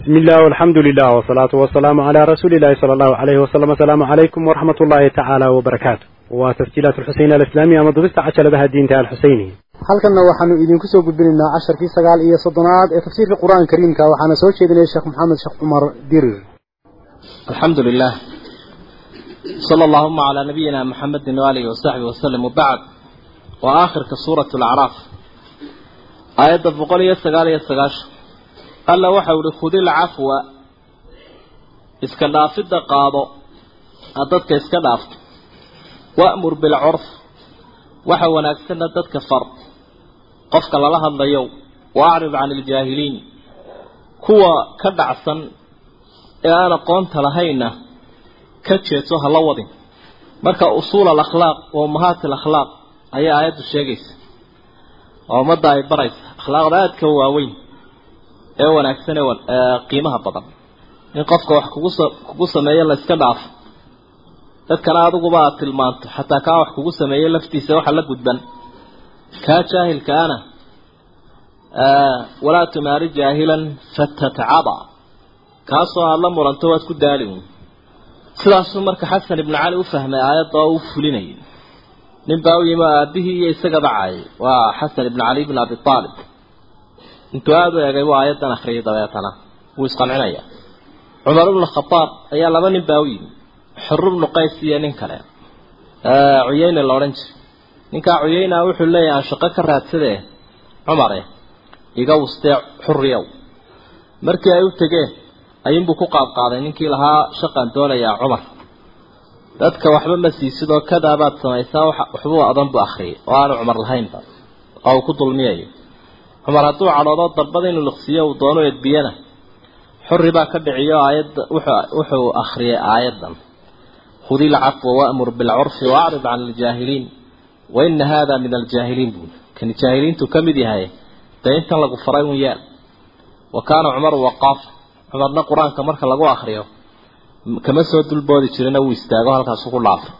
بسم الله والحمد لله والصلاة والسلام على رسول الله صلى الله عليه وسلم السلام عليكم ورحمة الله تعالى وبركاته وتسجيلات الحسين الإسلامية مضبست عشر لها الدين تعالى الحسيني halkanna waxaanu idinku soo gudbinaynaa casharkii sagaal iyo soddonaad ee tafsiirka qur-aanka kariimka waxaana soo jeedinaya sheekh maxamed sheekh cumar dirir الحمد لله صلى اللهم على نبينا محمد وآله وصحبه وسلم وبعد وآخر alla waxa uhi khudi lcafwa iska dhaafidda qaado. Aad dadka iska dhaafto. Wa'mur bilcurf waxa wanaagsanna dadka far. Qofka lala hadlayo wa acrid can iljaahiliin kuwa ka dhacsan ee aan aqoonta lahaynna ka jeedso hala wadin. Marka usuul alakhlaaq wa ummahaat alakhlaaq ayaa aayaddu sheegaysa. Oo ummadda ay baraysa. Akhlaaqda aadka waaweyn ee wanaagsan ee qiimaha badan. In qofka wax kugu kugu sameeyo la iska dhaafo dadkana adiguba aad tilmaanto xataa kaa wax kugu sameeyey laftiisa waxa la gudban. Kaa jaahilkaana walaa tumaari jaahilan fatatacaba. Kaasoo aada la muranto waad ku daali uun. Sidaasuu marka xasan ibnu cali u fahmay aayadda u fulinayay. Nin baa u yimi aabihii iyo isagaba caayay waa xasan ibnu cali ibn abi aalib intuu aada u egay buu aayaddan akhriyay dabeetana. Wuu isqancinaya cumar ibnu khadaab ayaa laba nin baa u yimi xuru ibnu qays iyo nin kale. Cuyeyne la odhan jiray. Ninkaa cuyeyna wuxuu leeyahay aan shaqo ka raadsadee cumare iga wustee xuriyow markii ay u tegeen ayuunbuu ku qaadqaaday ninkii lahaa shaqaan doonayaa cumar. Dadka waxba ma siisidoo kadaabaad samaysaa waxbuu adan buu akhriyay oo aanu cumar lahaynba. Oo uu ku dulmiyayo cumar hadduu cadhoodo darbada inuu liqsiiyo uu doono edbiyana xuri baa ka dhiciyo aayadda wuxuu akhriyay aayaddan. Khudi ilcafwa waamur bilcurfi waacrid can aljaahiliin. Wa ina haada min aljaahiliin buuli kani jaahiliintu ka mid yahay dee intan lagu faray un yaal. Wa kaana cumaru waqaafa cumarna qur'aanka marka lagu akriyo kama soo dulboodi jirina wuu istaago halkaasu ku dhaafay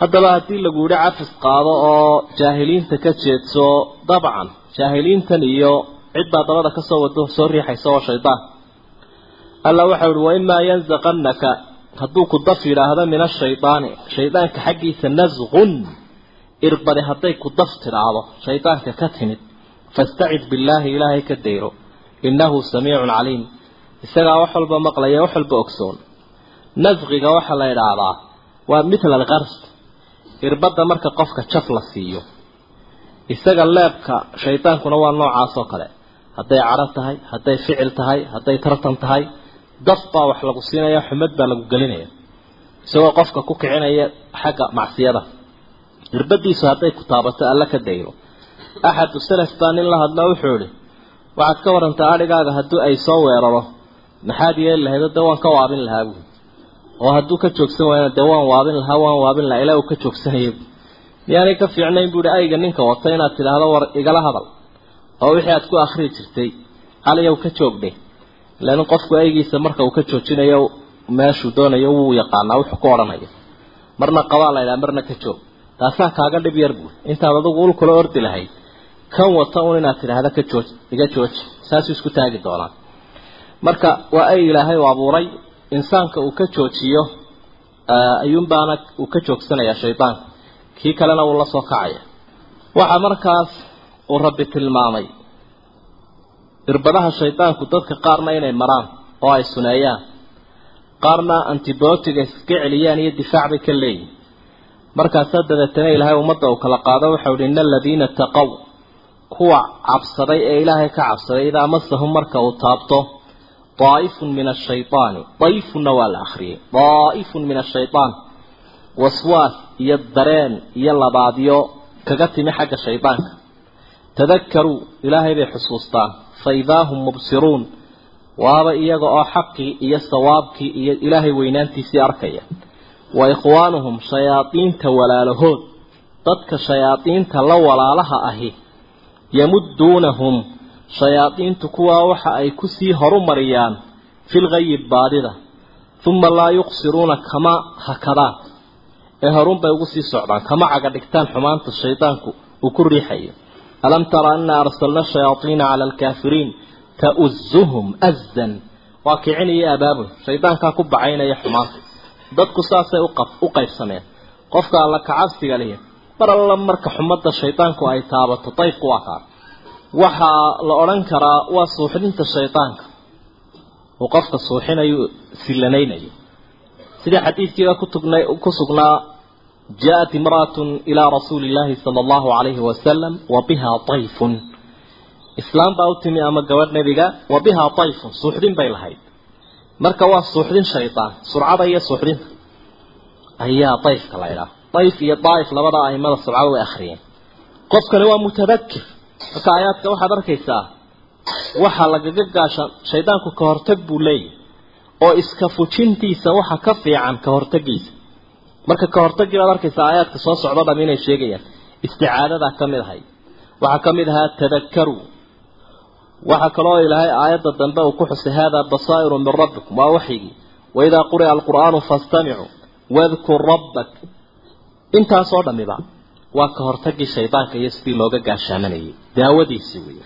haddaba haddii lagu yidhi cafis qaado oo jaahiliinta ka jeedso dabcan jaahiliintan iyo cid baa dabada ka soo wado soo riixaysa oo shaydaan alla waxau ihi waimaa yanzaqannaka hadduu ku daf yidhaahdo min ashaydaani shaydaanka xaggiisa nasqun irbadi hadday ku daf tidhaahdo shaydaanka ka timid. Fastacid billaahi ilaahay ka dayro. Innahu samiicun caliim. Isagaa wax walba maqlaya wax walba ogsoon. Nasqiga waxaa la idhaahdaa waa mitla alqars irbadda marka qofka jaf la siiyo isaga leebka shaydaankuna waa noocaas oo kale. Hadday cadho tahay hadday ficil tahay hadday tartan tahay daf baa wax lagu siinaya xumad baa lagu gelinaya. Isagoo qofka ku kicinaya xagga macsiyada. Irbadiisu hadday ku taabato alla ka dayro axadu salaf baa nin la hadla wuxuu ihi waxaad ka warantaa adhigaaga haddii ay soo weeraro. Maxaad yeeli lahayd dee waan ka waabin lahaa buui oo hadduu ka joogsan waayana dee waan waabin lahaa waan waabin lahaa ilaa uu ka joogsanaya miyaanay ka fiicnayn buuhi ayga ninka wata inaad tidhaahdo war igala hadal. Oo wixii aad ku akhrii jirtay. Caliyow ka joogdhe ilaan qofku aygiisa marka uu ka joojinayo meeshuu doonayo wuu yaqaanaa wuxuu ku odhanayo marna qabaa la ydhaha marna ka joog. Taasaa kaaga dhib yar buui intaad adigu ul kula ordi lahayd. Kan wata un inaad tidhaahda ka jooj iga jooji saasuu isku taagi doonaa. Marka waa ay ilaahay u abuuray. Insaanka uu ka joojiyo ayuunbaana uu ka joogsanayaa shaydaanka kii kalena uu la soo kacaya. Waxaa markaas uu rabbi tilmaamay. Irbadaha shaydaanku dadka qaarna inay maraan oo ay suneeyaan. Qaarna antibiotiga iska celiyaan iyo difaac bay ka leeyihiin markaasaa dabeetana ilaahay ummadda uu kala qaado waxau ihi ina aladiina taqow kuwa cabsaday ee ilaahay ka cabsaday idaa masahum marka uu taabto daa'ifun min ashaydaani dayfunna waa la akhriyey. Daa'ifun min ashaytaan waswaas iyo dareen iyo labaadyo kaga timi xagga shaydaanka. Tadakkaruu ilaahay bay xusuustaan. Fa idaa hum mubsiruun waaba iyaga oo xaqii iyo sawaabkii iyo ilaahay weynaantiisii arkaya. Wa ikhwaanuhum shayaadiinta walaalahood. Dadka shayaadiinta la walaalaha ahi yamudduunahum. Shayaadiintu kuwaa waxa ay ku sii horumariyaan filgayi baadida uma laa yuqsiruuna kama hakadaan ee horun bay ugu sii socdaan kama caga dhigtaan xumaanta shaydaanku uu ku riixayo. Alam tara anna arsalna shayaaiina cala alkaafiriin ta'uzuhum azan. Waa kicin iyo abaabul shaydaankaa ku bacaynaya xumaanta. Dadku saasay u qaybsameen. Qofka alla kacabsiga lihi mar alla marka xumadda shaydaanku ay taabato dayfku waa kaa waxaa la odhan karaa waa suuxdinta shaydaanka uu qofka suuxinayo sillanaynayo sidii xadiidkiiba kutugnay ku sugnaa jaa-at imra'atun ilaa rasuuli illaahi sala allahu calayhi wasalam wa bihaa dayfun islaam baa u timi ama gabadh nebiga wa bihaa dayfun suuxdin bay lahayd marka waa suuxdin shaydaan surcada iyo suuxdinta ayaa dayfka la idhaha dayf iyo daaif labada ahimada surcada way akhriyeen qofkani waa mutadakir marka aayaadka waxaad arkaysaa waxaa lagaga gaasha shaydaanku ka hortag buu leeyahy oo iska fujintiisa waxa ka fiican ka hortagiisa marka ka hortagii baad arkaysaa aayaadka soo socdo dham inay sheegayaan. Isticaadadaa ka mid ahay. Waxaa ka mid ahaa tadakkaruu waxaa kaloo ilaahay aayadda dambe uu ku xusay haadaa basaa'iru min rabbikum. Waa waxyigii. Waidaa quri'a alqur'aanu fastamicuu wadkur rabbak. Intaasoo dhammiba waa ka hortagii shaydaanka iyo sidii looga gaashaamanayay daawadiisii wey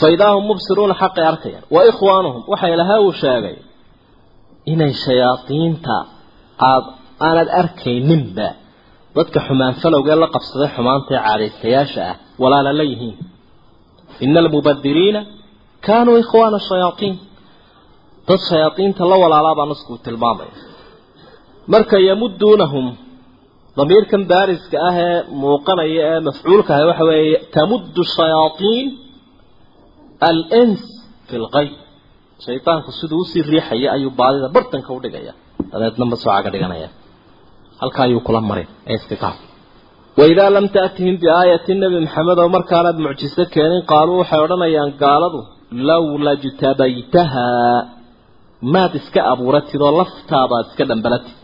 fa idaa hum mubsiruuna xaqay arkayaan. Wa ikhwaanuhum waxa ilahay uu sheegay inay shayaadiinta aad aanad arkayninba. Dadka xumaan falowgee la qabsaday xumaanta ee caadaystayaasha ah walaala la yihiin. Ina almubadiriina kaanuu ikhwaana shayaaiin dad shayaadiinta la walaalaabaa naskuu tilmaamaya. Marka yamuduunahum damiirkan baariska ah ee muuqanaya ee mafcuulka ah waxa weeye tamuddu shayaaiin alins fi lqayb shaydaanku siduu u sii riixaya ayuu baadida bartanka udhigaya dabeedna masoocaga dhiganaya halkaa ayuu kula maray ee iska gaab waidaa lam taatihim biaayati nebi maxamed oo markaanad mucjiso keenin qaaluu waxay odhanayaan gaaladu lowla jtabaytahaa maad iska abuuratid oo laftaadaad iska dhambalatid.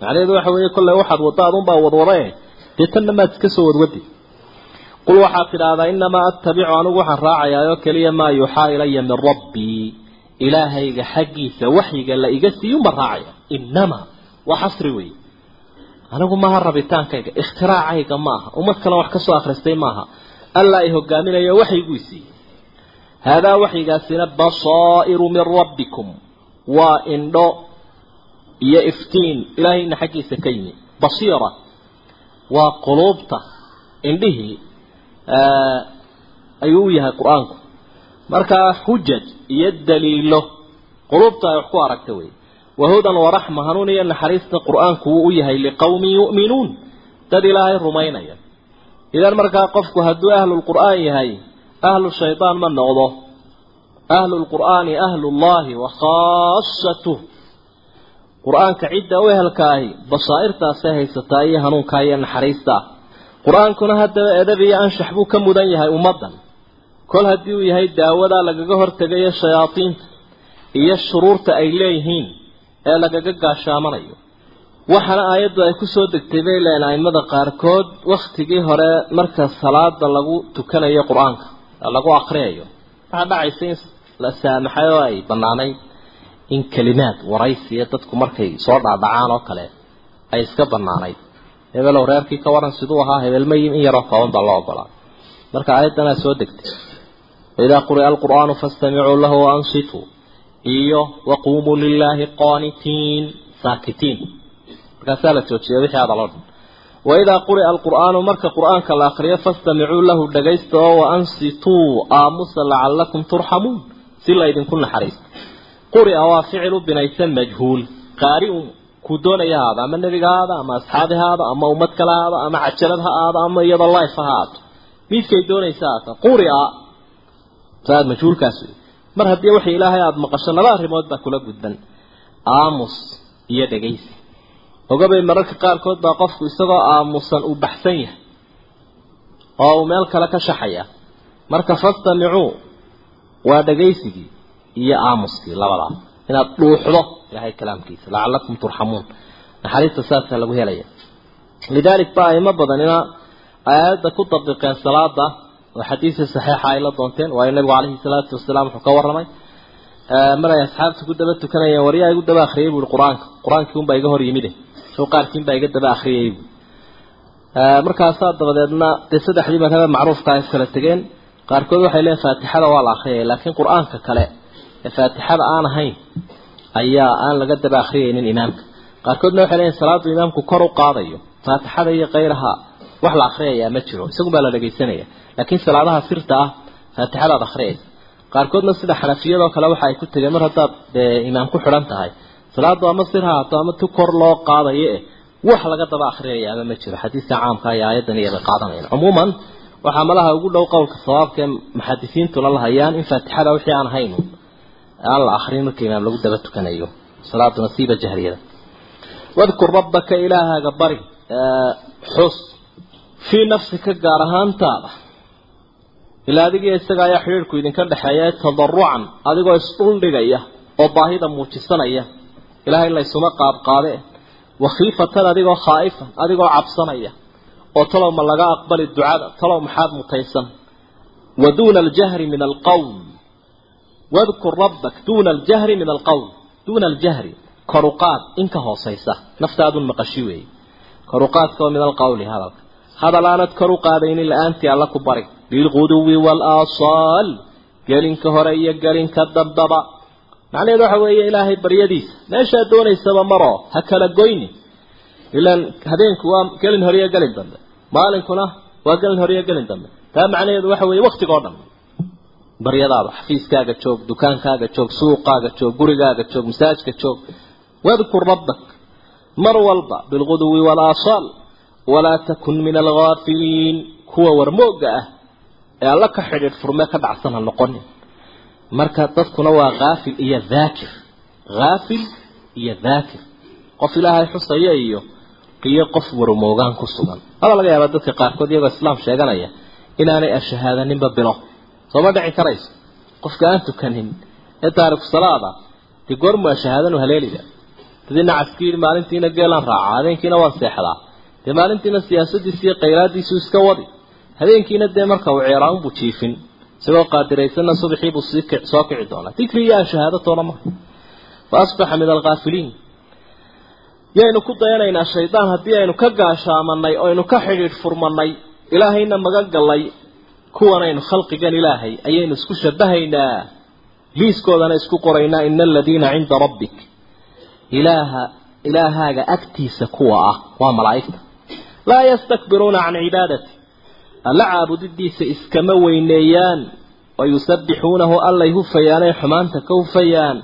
Macnaheedu waxa weeye kolley waxaad wadda adunbaa wadwadae dee tanna maad iska soo wadwadi qul waxaad tidhaahdaa inamaa attabicu anigu waxaan raacayaa oo keliya maa yuuxaa ilaya min rabbii ilaahayga xaggiisa waxyiga la iga siiyunba raacaya. Inamaa waa xasri weeye anigu maaha rabitaankayga ikhtiraacayga maaha ummad kale wax ka soo akhristay maaha allaa i hogaaminayo waxyiguu siiyey haadaa waxyigaasina basaa'iru min rabbikum. Waa indho iyo iftiin ilaahayna xaggiisa ka yimi. Basiira. Waa quluubta indhihii ayuu u yahay qur'aanku. Markaa xujaj iyo daliilo. Quluubta ay wax ku aragta wey wahudan waraxma hanuun iyo naxariista qur'aanku wuu u yahay liqowmin yu'minuun. Dad ilaahay rumaynaya. Idan markaa qofku hadduu ahlulqur'aan yahay ahlu shaydaan ma noqdo. Ahlulqur'aani ahlullahi wa khaasatuh. Qur'aanka cidda u ehelkaahi basaa'irtaasay haysataa iyo hanuunkaa iyo naxariista. Qur'aankuna haddaba edab iyo anshax buu ka mudan yahay ummaddan. Kol haddii uu yahay daawadaa lagaga hortegayo shayaadiinta iyo shuruurta ay leeyihiin ee lagaga gaashaamanayo. Waxaana aayaddu ay ku soo degtay bay leeyiin aimada qaarkood wakhtigii hore marka salaada lagu tukanayo qur'aanka lagu akriyayo waxaa dhacaysa in la saamaxay oo ay bannaanayd in kelimaad waraysiya dadku markay soo dhaadhacaan oo kale ay iska bannaanayd. Hebelow reerkii ka waran siduu ahaa hebelmayim in yaroo kooban baa loo ogolaa. Marka aayaddanaa soo degtay waidaa alqur'aanu faastamicuu lahu waansituu iyo waquumuu lilaahi qaanitiin saakitiin. Markaasaa la joojiyay wixii hadaloo dhan. Waidaa quri'a alqur'aanu marka qur'aanka la akriyo fastamicuu lahu dhagaysta oo waansituu aamusa lacallakum turxamuun si laydinku naxariisto quri'a waa ficil u binaysan majhuul qaari'un kuu doonaya haada ama nebiga haada ama asxaabi haada ama ummad kale haada ama cajalad ha aado ama iyadoo life ha haato midkay doonaysa haata quri'a. Saad majhuulkaas wey mar haddii waxa ilaahay aada maqasho laba arrimood baa kula gudban. Aamus iyo dhegaysi. Ogabay mararka qaarkood baa qofku isagoo aamusan uu baxsan yahay oo uu meel kale ka shaxaya marka fastamicuu waa dhagaysigii iyo aamuskii labadaa inaad dhuuxdo ilahay kalaamkiisa lacalakum turxamuun. Naxariista saasaa lagu helaya lidaalik ba aimo badanina aayadda ku dabiqeen salaada oo xadiisa saxiixa ay la doonteen waayo nabigu calayhi salaatu wasalaam wuxuu ka warramay. Maray asxaabta ku daba tukanayeen waryaa igu daba akhriyay buui qur'aanka. Qur'aankii unbaa iga hor yimide soo qaarkiin baa iga daba akhriyay buui markaasaa dabadeedna dee saddexdii madhabe macruufka ay kala tegeen qaarkood waxay leeyiin faatixada waa la akhriyaya laakiin qur'aanka kale ee faatixada aan ahayn ayaa aan laga daba akhriyaynin imaamka. Qaarkoodna waxay wax la akhriyayaa ma jiro isagun baa la dhagaysanaya laakiin salaadaha sirta ah faatixadaad akhriyaysa qaarkoodna sida xanafiyadoo kale waxa ay ku tegeen mar haddaad dee imaam ku xidhan tahay. Salaadu ama sir ha haato ama tu kor loo qaadayo eh wax laga daba akhriyayaaba ma jiro. Xadiiska caamka iyo aayadan iyo bay qaadanayaan cumuuman waxaa malaha ugu dhow qowlka sawaabka ee muxadisiintuna la hayaan in faatixada wixii aan ahayn aan la akrin marka imaam lagu daba tukanayo. Salaaduna siiba jahriyada. Wadkur rabbaka ilaahaaga bari xus fii nafsika gaar ahaantaada. Ilaa adigiyo isaga ayaa xidhiirhku idinka dhexeeya tadarucan adigoo isdhuldhigaya oo baahida muujisanaya. Ilahay laysuma qaabqaabe wakhiifatan adigoo khaa'ifan adigoo cabsanaya. Oo talow ma laga aqbali ducada talow maxaad mutaysan. Wa duuna aljahri min alqowl wadkur rabbak duuna aljahri min alqowl duuna aljahri koruqaad in ka hoosaysa. Naftaadun maqashi weeye. Koruqaadka oo min alqowli hadalka hadal aanad kor u qaadaynin la'aantii alla ku bari bilquduwi waalasaal gelinka hore iyo gelinka dambaba macnaheedu waxa weeye ilaahay baryadiisa meeshaad doonaysaba maroo ha kala goyni. Ilaan habeenku waa gelin hore iyo gelin dambe. Maalinkuna waa gelin hore iyo gelin dambe. Taa macnaheedu waxa weeye waktiga oo dhan. Baryadaada xafiiskaaga joog dukaankaaga joog suuqaaga joog gurigaaga joog masaajka joog wadkur rabbak mar walba bilquduwi waalasaal walaa takun min alghaafiliin kuwa warmooga ah ee alla ka xidhiidh furme ka dhacsan ha noqonin. Marka dadkuna waa haafil iyo dhaakir. Haafil iyo dhaakir. Qof ilaahay xusaya iyo iyo qof warmoogaan ku sugan. Hada laga yaaba dadka qaarkood iyagoo islaam sheeganaya inaanay ashahaadaninba bilo. Sooma dhici karayso. Qofka aan tukanin ee taariku salaada dee goormu ashahaadanu haleeliga dadii nacaskii maalintiina geelaan raacaa habeenkiina waan seexdaa dee maalintiina siyaasadiisi iyo khayraadiisu iska wadi. Habeenkiina dee marka uu ceeraanbuu jiifin. Isagoo qaadiraysanna subaxii buu sii soo kici doonaa. Dikri iyo shahaado toona maha fa asbaxa min alghaafiliin yaynu ku dayanaynaa shaydaan haddii aynu ka gaashaamanay oo aynu ka xidhiidh furmanay ilaahayna magan gallay kuwanaynu khalqigan ilaahay ayaynu isku shabahaynaa liiskoodana isku qoraynaa ina aladiina cinda rabbik. Ilaaha ilaahaaga agtiisa kuwa ah waa malaa'igta laa yastakbiruuna can cibaadati alla caabudidiisa iskama weyneeyaan wayusabbixuunahu allay hufayaanay xumaanta ka hufayaan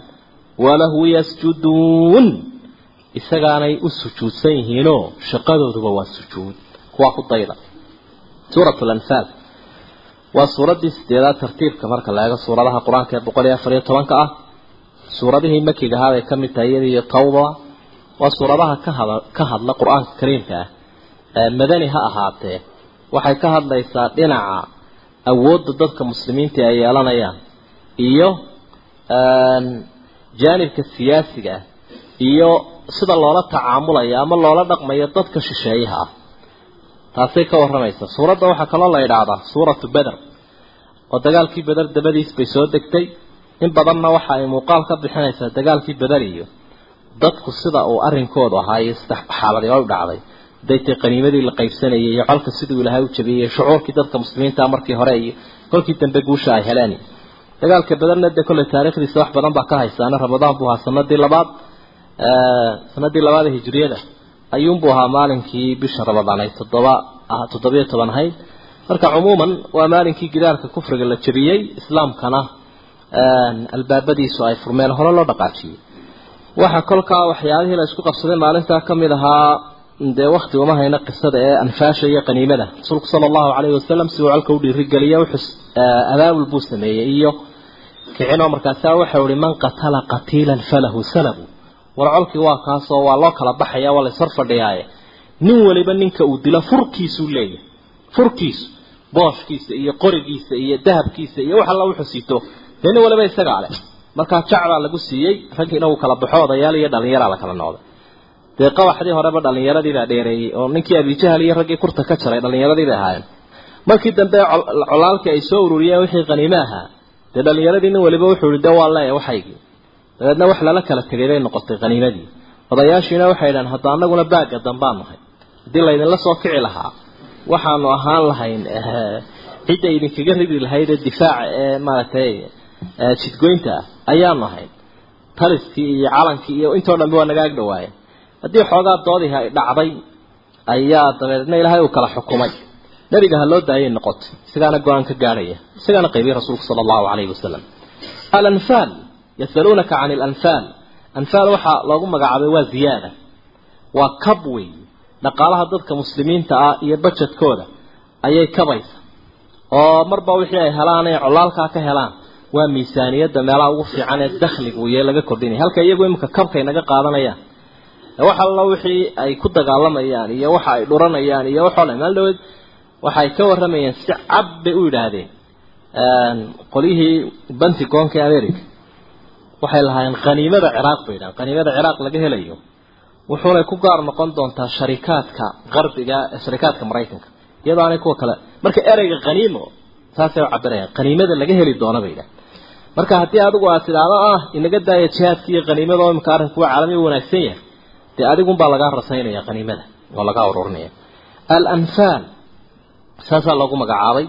walahu yasjuduun isagaanay u sujuudsan yihiinoo shaqadooduba waa sujuud kuwaa ku dayda suurat lanfaal waa suuraddii sideedaad tartiibka marka la eego suuradaha qur'aanka ee boqol iyo afar iyo tobanka ah suuradihii makiga ahaa bay ka mid tahay iyada iyo tawba waa suuradaha ka hada ka hadla qur'aanka kariimka ah madani ha ahaatee waxay ka hadlaysaa dhinaca awoodda dadka muslimiinta ay yeelanayaan iyo jaanibka siyaasiga iyo sida loola tacaamulayo ama loola dhaqmayo dadka shisheeyaha ah. Taasay ka warramaysa. Suuradda waxaa kaloo la idhaahdaa suuratu beder oo dagaalkii beder dabadiis bay soo degtay. In badanna waxa ay muuqaal ka bixinaysaa dagaalkii beder iyo dadku sida uu arrinkoodu ahaa iyo xaaladii u dhacday daytay qaniimadii la qaybsanayay iyo colka siduu ilaahay u jabiyey shucuurkii dadka muslimiinta markii hore iyo kolkii dambe guusha ay heleen. Dagaalka bederna dee kolley taariikhdiisa wax badan baa ka haysaana ramadaan buu ahaa sanadii labaad sanadii labaad ee hijriyada. Ayuunbuu ahaa maalinkii bisha ramadaan ay toddoba toddobiyo toban ahayd marka cumuuman waa maalinkii gidaarka kufriga la jabiyey islaamkana albaabadiisu ay furmeen hore loo dhaqaajiyey. Waxa kolkaa waxyaabihii la isku qabsaday maalintaa ka mid ahaa dee wakti uma hayna qisada ee anfaasha iyo qaniimada. Rasuulku sala allahu calayhi wasalam si uu colka u dhiirigeliya wuxuu abaabul buu sameeyey iyo kicinoo markaasaa waxau ihi man qatala qatiilan falahu salabu. War colkii waa kaasoo waa loo kala baxaya waa lays hor fadhiyaaye. Nin waliba ninka uu dilo furkiisuu leeyahay. Furkiisu booshkiisa iyo qorigiisa iyo dahabkiisa iyo wax alla wuxuu sito dee nin waliba isagaa leh. Markaa jacbaa lagu siiyey raggiina uu kala baxo odayaal iyo dhalinyaraa la kala noqday dee qawaxdii horeba dhallinyaradiibaa dheereeyey oo ninkii abijahal iyo raggii kurta ka jaray dhallinyaradiibay ahaayeen markii dambe colaalkii ay soo ururiyeen wixii qaniime ahaa dee dhallinyaradii nin waliba wuxuu ihi de waa leeya waxaygii dabeedna wax lala kala tegay bay noqotay qaniimadii odayaashiina waxay idhahan hadda anaguna baagga dambaan nahay haddii laydinla soo kici lahaa waxaanu ahaan lahayn cidda idinkaga ridi lahayd ee difaaca ee maaragtay jidgoynta ah ayaanu ahayn taliskii iyo calankii iyo intoo dhanba waa naga ag dhawaayeen haddii xoogaa doodihi ay dhacday ayaa dabeedna ilaahay uu kala xukumay. Nebiga ha loo daayay noqotay isagaana go'aan ka gaadhaya isagaana qaybiyey rasuulku sala allahu calayhi wasalam alanfaal yasaluunaka can alanfaal anfaal waxaa loogu magacaabay waa ziyaada. Waa kab wey dhaqaalaha dadka muslimiinta ah iyo bajedkooda ayay kabaysa. Oo marba wixii ay helaan ay colaalkaa ka helaan waa miisaaniyadda meelaha ugu fiican ee dakhliga uye laga kordhinaya halka iyagu iminka kabkay naga qaadanayaan wax alla wixii ay ku dagaalamayaan iyo waxa ay dhuranayaan iyo dhan maal dhaweed waxay ka warramayeen si cab bay u yidhaahdeen. Qolyihii bantigoonka ee america waxay lahaayeen khaniimada ciraaq bay yidhahan khaniimada ciraaq laga helayo wuxuunay ku gaar noqon doontaa sharikaadka qarbiga sharikaadka maraykanka. Iyadoo aanay kuwa kale. Marka ereyga khaniimo saasay u cabirayaan khaniimada laga heli doono bay yidhahan marka haddii adigu aad tidhaahdo ah inaga daaya jihaadka iyo khaniimada oo imika arrinku waa caalami wanaagsan yahay dee adigunbaa lagaa rasaynaya khaniimada oo lagaa ururinaya alanfaal saasaa loogu magacaabay.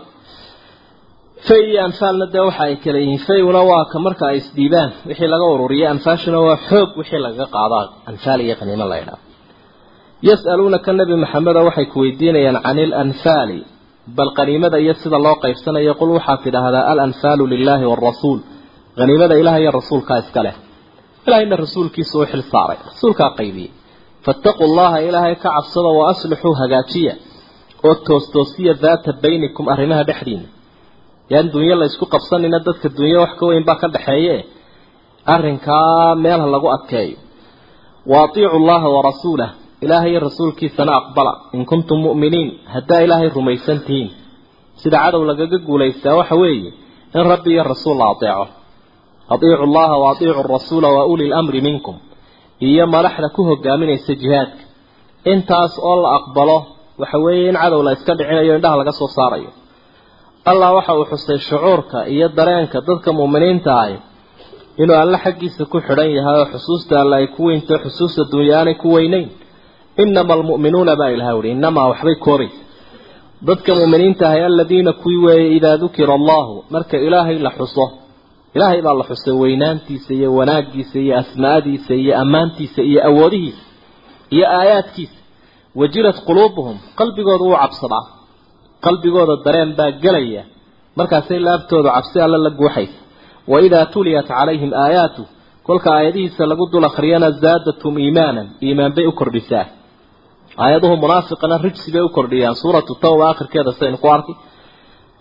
Fay iyo anfaalna dee waxa ay kala yihiin. Fayguna waa ka marka ay isdhiibaan wixii laga ururiyay anfaashuna waa xoog wixii lagaga qaadaa. Anfaal iyo khaniimo la ydhaha yas'aluunaka nebi maxamedo waxay ku weydiinayaan cani ilanfaali bal qaniimada iyo sida loo qaybsanayo qul waxaad tidhaahdaa alanfaalu lilaahi waalrasuul haniimada ilaah iyo rasuulkaa iska leh. Ilahayna rasuulkiisa u xil saaray rasuulkaa qaybiyey fattaquu llaha ilaahay ka cabsada wa aslixuu hagaajiya oo toostoosiya daata baynikum arrimaha dhexdiina yaan dunyo la isku qabsanina dadka dunyo wax ka weyn baa ka dhexeeye arrinkaa meel ha lagu adkeeyo wa atiicu llaha warasuulah ilaahay iyo rasuulkiisana aqbala in kuntum mu'miniin haddaa ilaahay rumaysan tihiin sida cadow lagaga guulaystaa waxa weeye in rabbi iyo rasuul la adeeco atiicu llaha wa atiicu rasuula wa uli lamri minkum iyo madaxda ku hogaaminaysa jihaadka. Intaas oo la aqbalo waxa weeye in cadow la iska dhicinayo indhaha laga soo saarayo. Allah waxa uu xusay shucuurka iyo dareenka dadka mu'miniinta ahi. Inuu alle xaggiisa ku xidhan yahay oo xusuusta alle ay ku weynto xusuusta dunya aanay ku weynayn. Inama almu'minuuna baa ilaha uhi inamaa waxbay koobaysa dadka mu'miniinta ahay aladiina kuwii weeye idaa dukira allahu marka ilaahay la xuso ilaahay baa la xusay weynaantiisa iyo wanaagiisa iyo asmaadiisa iyo ammaantiisa iyo awoodihiisa iyo aayaadkiisa. Wajilat quluubuhum qalbigooda wuu cabsadaa. Qalbigooda dareen baa gelaya. Markaasay laabtooda cabsi alle la guuxaysa. Waidaa tuliyat calayhim aayaatu kolka aayadihiisa lagu dul akhriyana zaadatum iimaanan iimaan bay u kordhisaa. Aayaduhu munaafiqana rijsi bay u kordhiyaan. Suuratu tawba akhirkeeda saynu ku arki.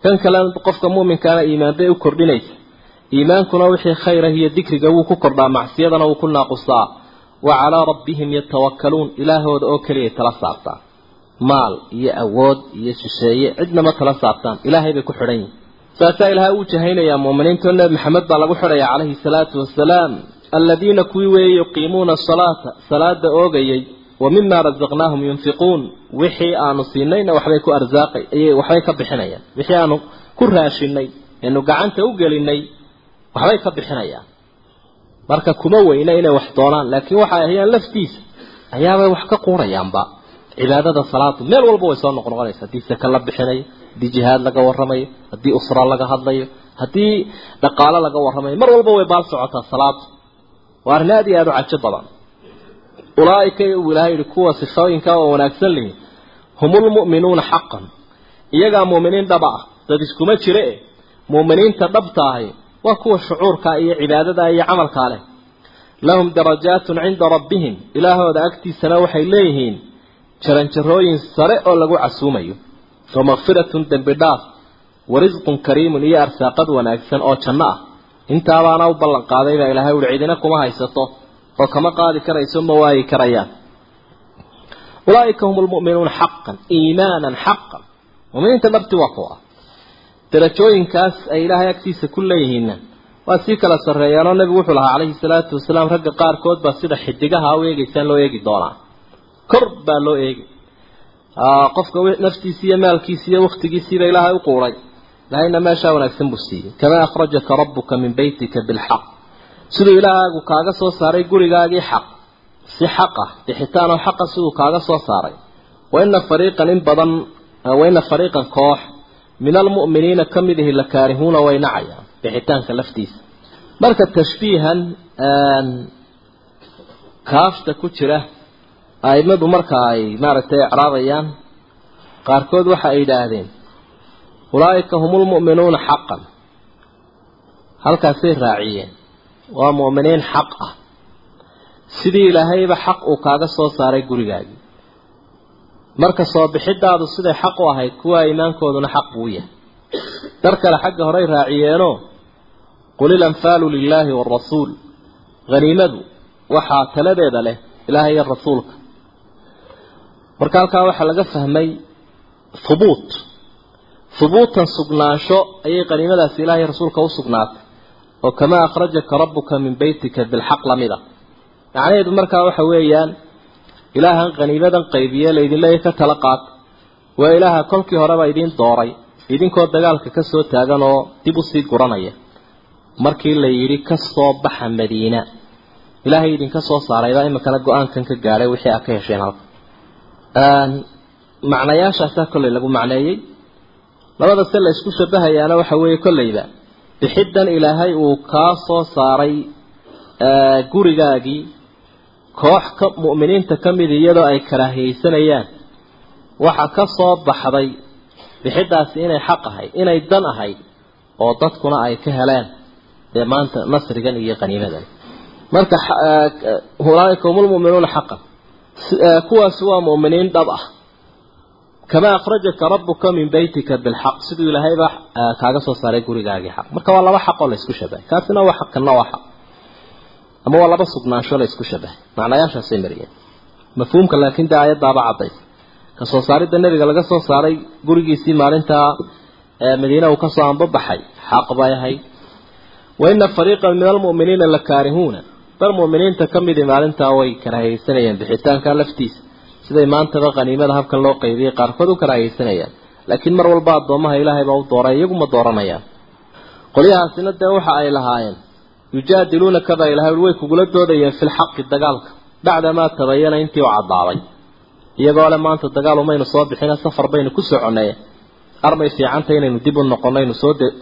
Kan kalena qofka muuminkaana iimaan bay u kordhinaysa iimaankuna wixii khayrah iyo dikriga wuu ku kordhaa macsiyadana wuu ku naaqusaa wa calaa rabbihim yatawakkaluun ilaahooda oo keliyay tala saartaan maal iyo awood iyo shisheeye cidnama tala saartaan ilaahay bay ku xidhan yihiin saasaa ilaahay uu jahaynayaa muuminiinta nebi maxamed baa lagu xidhaya calayhi salaatu wasalaam aladiina kuwii weeye yuqiimuuna asalaata salaada oogayay wa mima rasaqnaahum yunfiquun wixii aanu siinayna waxbay ku arsaaqay waxbay ka bixinayaan wixii aanu ku raashinay eenu gacanta u gelinay waxbay ka bixinayaan. Marka kuma weyna inay wax doonaan laakiin waxay ahayaan laftiisa ayaabay wax ka quurayaanba. Cibaadada salaadu meel walba way soo noqnoqonaysa haddii saka la bixinayo haddii jihaad laga warramayo haddii usra laga hadlayo haddii dhaqaalo laga warramayo mar walba way baal socotaa salaadu waa arrin aad iyo aada u cajo badan ulaaika uu ilahay yihi kuwa sifooyinka oo wanaagsan lihi humulmu'minuuna xaqan. Iyagaa mu'miniin dhaba ah dad iskuma jire e mu'miniinta dhabta ahi waa kuwa shucuurka iyo cibaadada iyo camalkaa leh. Lahum darajaatun cinda rabbihim. Ilaahooda agtiisana waxay leeyihiin jaranjarooyin sare oo lagu casuumayo. Wa makfiratun dembi dhaaf. Wa risqun kariimun iyo arsaaqad wanaagsan oo janno ah. Intaabaana u ballan qaaday baa ilahay uhi cidina kuma haysato oo kama qaadi karayso ma waayi karayaan. Ulaaika hum lmu'minuuna xaqan iimaanan xaqan. Muminiinta dhabti waa kuwa darajooyinkaas ay ilaahay agtiisa ku leeyihiinna. Waa sii kala sarreeyaanoo nebigu wuxuu lahaa calayhi salaatu wasalaam ragga qaarkood baa sida xidigaha u eegeysaan loo eegi doonaa. Kor baa loo eegi. Qofka naftiisi iyo maalkiisi iyo waktigiisiiba ilaahay u quuray. Ilahayna meeshaa wanaagsan buu siiyey. Kamaa akhrajaka rabbuka min beytika bilxaq. Siduu ilaahaagu kaaga soo saaray gurigaagii xaq. Si xaq ah bixitaan oo xaqa siduu kaaga soo saaray. Wa ina fariiqan in badan wa ina fariiqan koox min almu'miniina ka mid la kaarihuuna way nacayaan bixitaanka laftiisa. Marka tashbiihan kaafta ku jira aimadu marka ay maaragtay ecraabayaan qaarkood waxa ay yidhaahdeen ulaa'ika hum lmu'minuuna xaqan. Halkaasay raaciyeen waa mu'miniin xaq ah. Sidii ilaahayba xaq uu kaaga soo saaray gurigaagii marka soo bixidaadu siday xaq u ahayd kuwa iimaankooduna xaq buu yahay. Dar kale xagga horey raaciyeenoo qul ilanfaalu lilaahi waalrasuul haniimadu waxaa taladeeda leh ilaahay iyo rasuulka. Marka halkaa waxaa laga fahmay hubuut hubuutan sugnaansho ayay qaniimadaasi ilahay rasuulka u sugnaatay. Oo kamaa akhrajaka rabbuka min beytika bilxaq lamida macnaheedu markaa waxa weeyaan ilaahan qaniimadan qaybiye laydinleeya ka tala qaata waa ilaaha kolkii horeba idiin dooray idinkoo dagaalka ka soo taagan oo dib u sii guranaya. Markii la yidhi ka baxa madiina. Ilaahay idinka soo saaraybaa iminkana go'aankan ka gaadhay wixii aad ka hesheen halka. Macnayaashaasaa kolley lagu macneeyey. Labada se la isku shabahayaana waxa weeye kolleyba bixiddan ilaahay uu kaa soo saaray gurigaagii koox ka mu'miniinta ka mid iyadoo ay karaahiyeysanayaan waxa ka soo baxday bixiddaasi inay xaq ahayd inay dan ahayd oo dadkuna ay ka heleen dee maanta nasrigan iyo qaniimadan. Marka ulaaika hum lmu'minuuna xaqan. Kuwaasi waa mu'miniin dhab ah. Kamaa akhrajaka rabbuka min beytika bilxaq. Siduu ilaahayba kaaga soo saaray gurigaagii xaq. Marka waa laba xaq oo la isku shabahay. Kaasina waa xaq kanna waa xaq ama waa laba sugnaansho la isku shabahay. Macnayaashaasay mariyeen. Mafhuumka laakiin dee aayaddaaba cadday. Ka soo saaridda nebiga laga soo saaray gurigiisii maalintaa madiina uu ka soo anbabaxay xaq bay ahayd. Wa ina fariiqan min almu'miniina la kaarihuuna dar mu'miniinta ka midi maalintaa way karaahiyeysanayeen bixitaanka laftiisa. Siday maantaba qaniimada habkan loo qaybiyey qaarkood u karaahiyeysanayaan laakiin mar walba addoomaha ilaahay baa u dooray iyaguma dooranayaan. Qolyahaasina dee waxa ay lahaayeen yujaadiluunaka baa ilahay way kugula doodayeen fi lxaqi dagaalka. Bacdamaa tabayana intii u caddaaday. Iyagoo le maanta dagaal umaynu soo bixina safar baynu ku soconay. Armay fiicanta inaynu dib u noqono aynu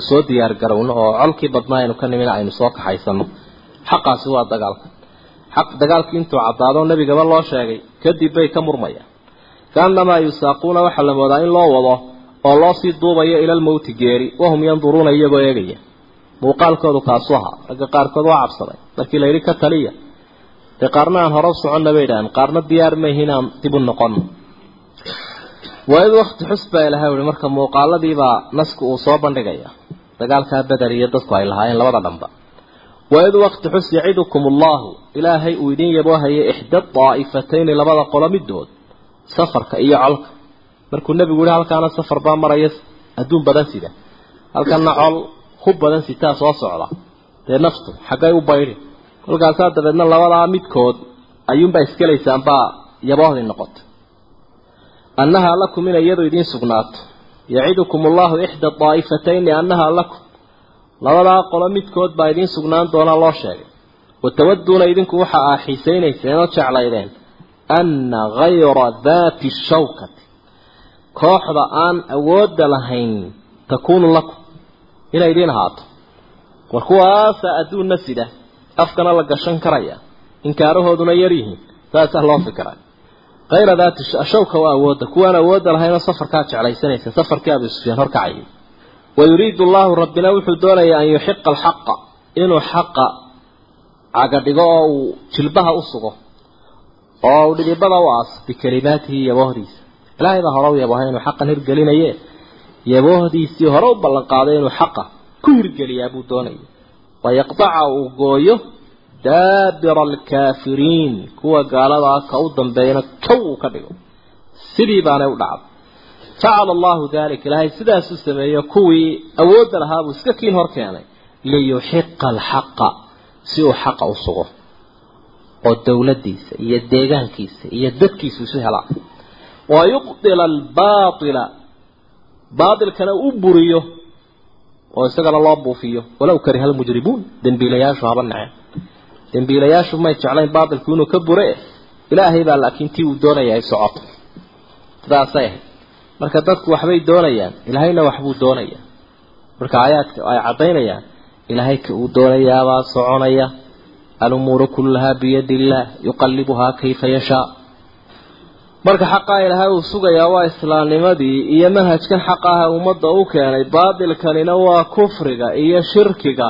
soo diyaar garowno oo colkii badnaa aynu ka nimina aynu soo kaxaysano xaqaasi waa dagaalka xaq dagaalkii intuu caddaado nebigaba loo sheegay kadib bay ka murmayaan. Kaanamaa yusaaquuna waxaa la moodaa in loo wado oo loo sii duubayo ilalmowti geeri wahum yanduruuna iyagoo eegaya muuqaalkoodu kaasu ahaa. Ragga qaarkood waa cabsaday. Markii la yidhi ka taliya dee qaarna aan hore u bay idhaaheen qaarna diyaar mayhi inaan dib u noqono waa id wakti xus baa ilahay uhi marka muuqaaladiibaa nasku uu soo bandhigaya dagaalkaa beder iyo dadku ay lahaayeen labada dhanba. Waid wakti xus yacidukum allahu ilaahay uu idin yaboohayay ixda daa'ifatayni labada qolo midood safarka iyo colka. Markuu nebigu yihi halkaana safar baa maraya adduun badan sida. Halkana col hub badan sitaa soo socda. Dee naftu xaggay u baydhi kolkaasaa dabeedna labadaa midkood ayuunbaa iskelaysaanbaa yaboohdii noqota annahaa lakum inay iyadu idiin sugnaato. Yacidukum allahu ixda daa'ifatayni annahaa lakum. Labadaa qolo midkood baa idiin sugnaan doonaa loo sheegay. Watawaduuna idinku waxa aa xiisaynayseen oo jeclaydeen anna hayra daati shawkati. Kooxda aan awoodda lahayn takuunu lakum inay idiin ahaato. War kuwaasa adduunna sida afkana la gashan karaya inkaarahooduna yar yihiin saasaa loo fikiray hayra daati shawka waa awoodda kuwaan awoodda lahaynoo safarkaa jeclaysanaysa safarkii abu sufyaan horkacayay wayuriidu allahu rabbina wuxuu doonayaa an yuxiqa alxaqa inuu xaqa cagadhigo oo uu jilbaha u sugo oo uu dhidibada u aaso bikalimaatihi yaboohdiisa ilaahay baa hore u yaboohay inuu xaqan hirgelinaye yaboohdiisii hore u ballanqaaday inuu xaqa ku hirgeliyaa buu doonaya wayaqdaca uu gooyo daabira alkaafiriin kuwa gaaladaa ka u dambeeyana kow uu ka dhigo. Sidii baanay u dhacday facala allahu dalik ilaahay sidaasuu sameeyo kuwii awoodda lahaa buu iska kiin hor keenay. Liyuxiqa alxaqa si uu xaqa u sugo oo dowladdiisa iyo deegaankiisa iyo dadkiisa isu helaa. Wa yuqdila albaaila baatilkana u buriyo oo isagana loo buufiyo. Walow kariha almujrimuun dembiilayaashu haba naceen. Dembiilayaashu may jeclayn baatilku inuu ka bure ilaahay baa laakiin tii uu doonaya ay socoto. Sidaasay ahayd. Marka dadku waxbay doonayaan ilaahayna waxbuu doonayaa marka aayaadka ay caddaynayaan ilaahay ka uu doonayaabaa soconaya. Alumuuru kullahaa biyadi illaah yuqallibuhaa kayfa yashaa marka xaqaa ilaahay uu sugayaa waa islaamnimadii iyo manhajkan xaqa ah ummadda u keenay baatilkanina waa kufriga iyo shirkiga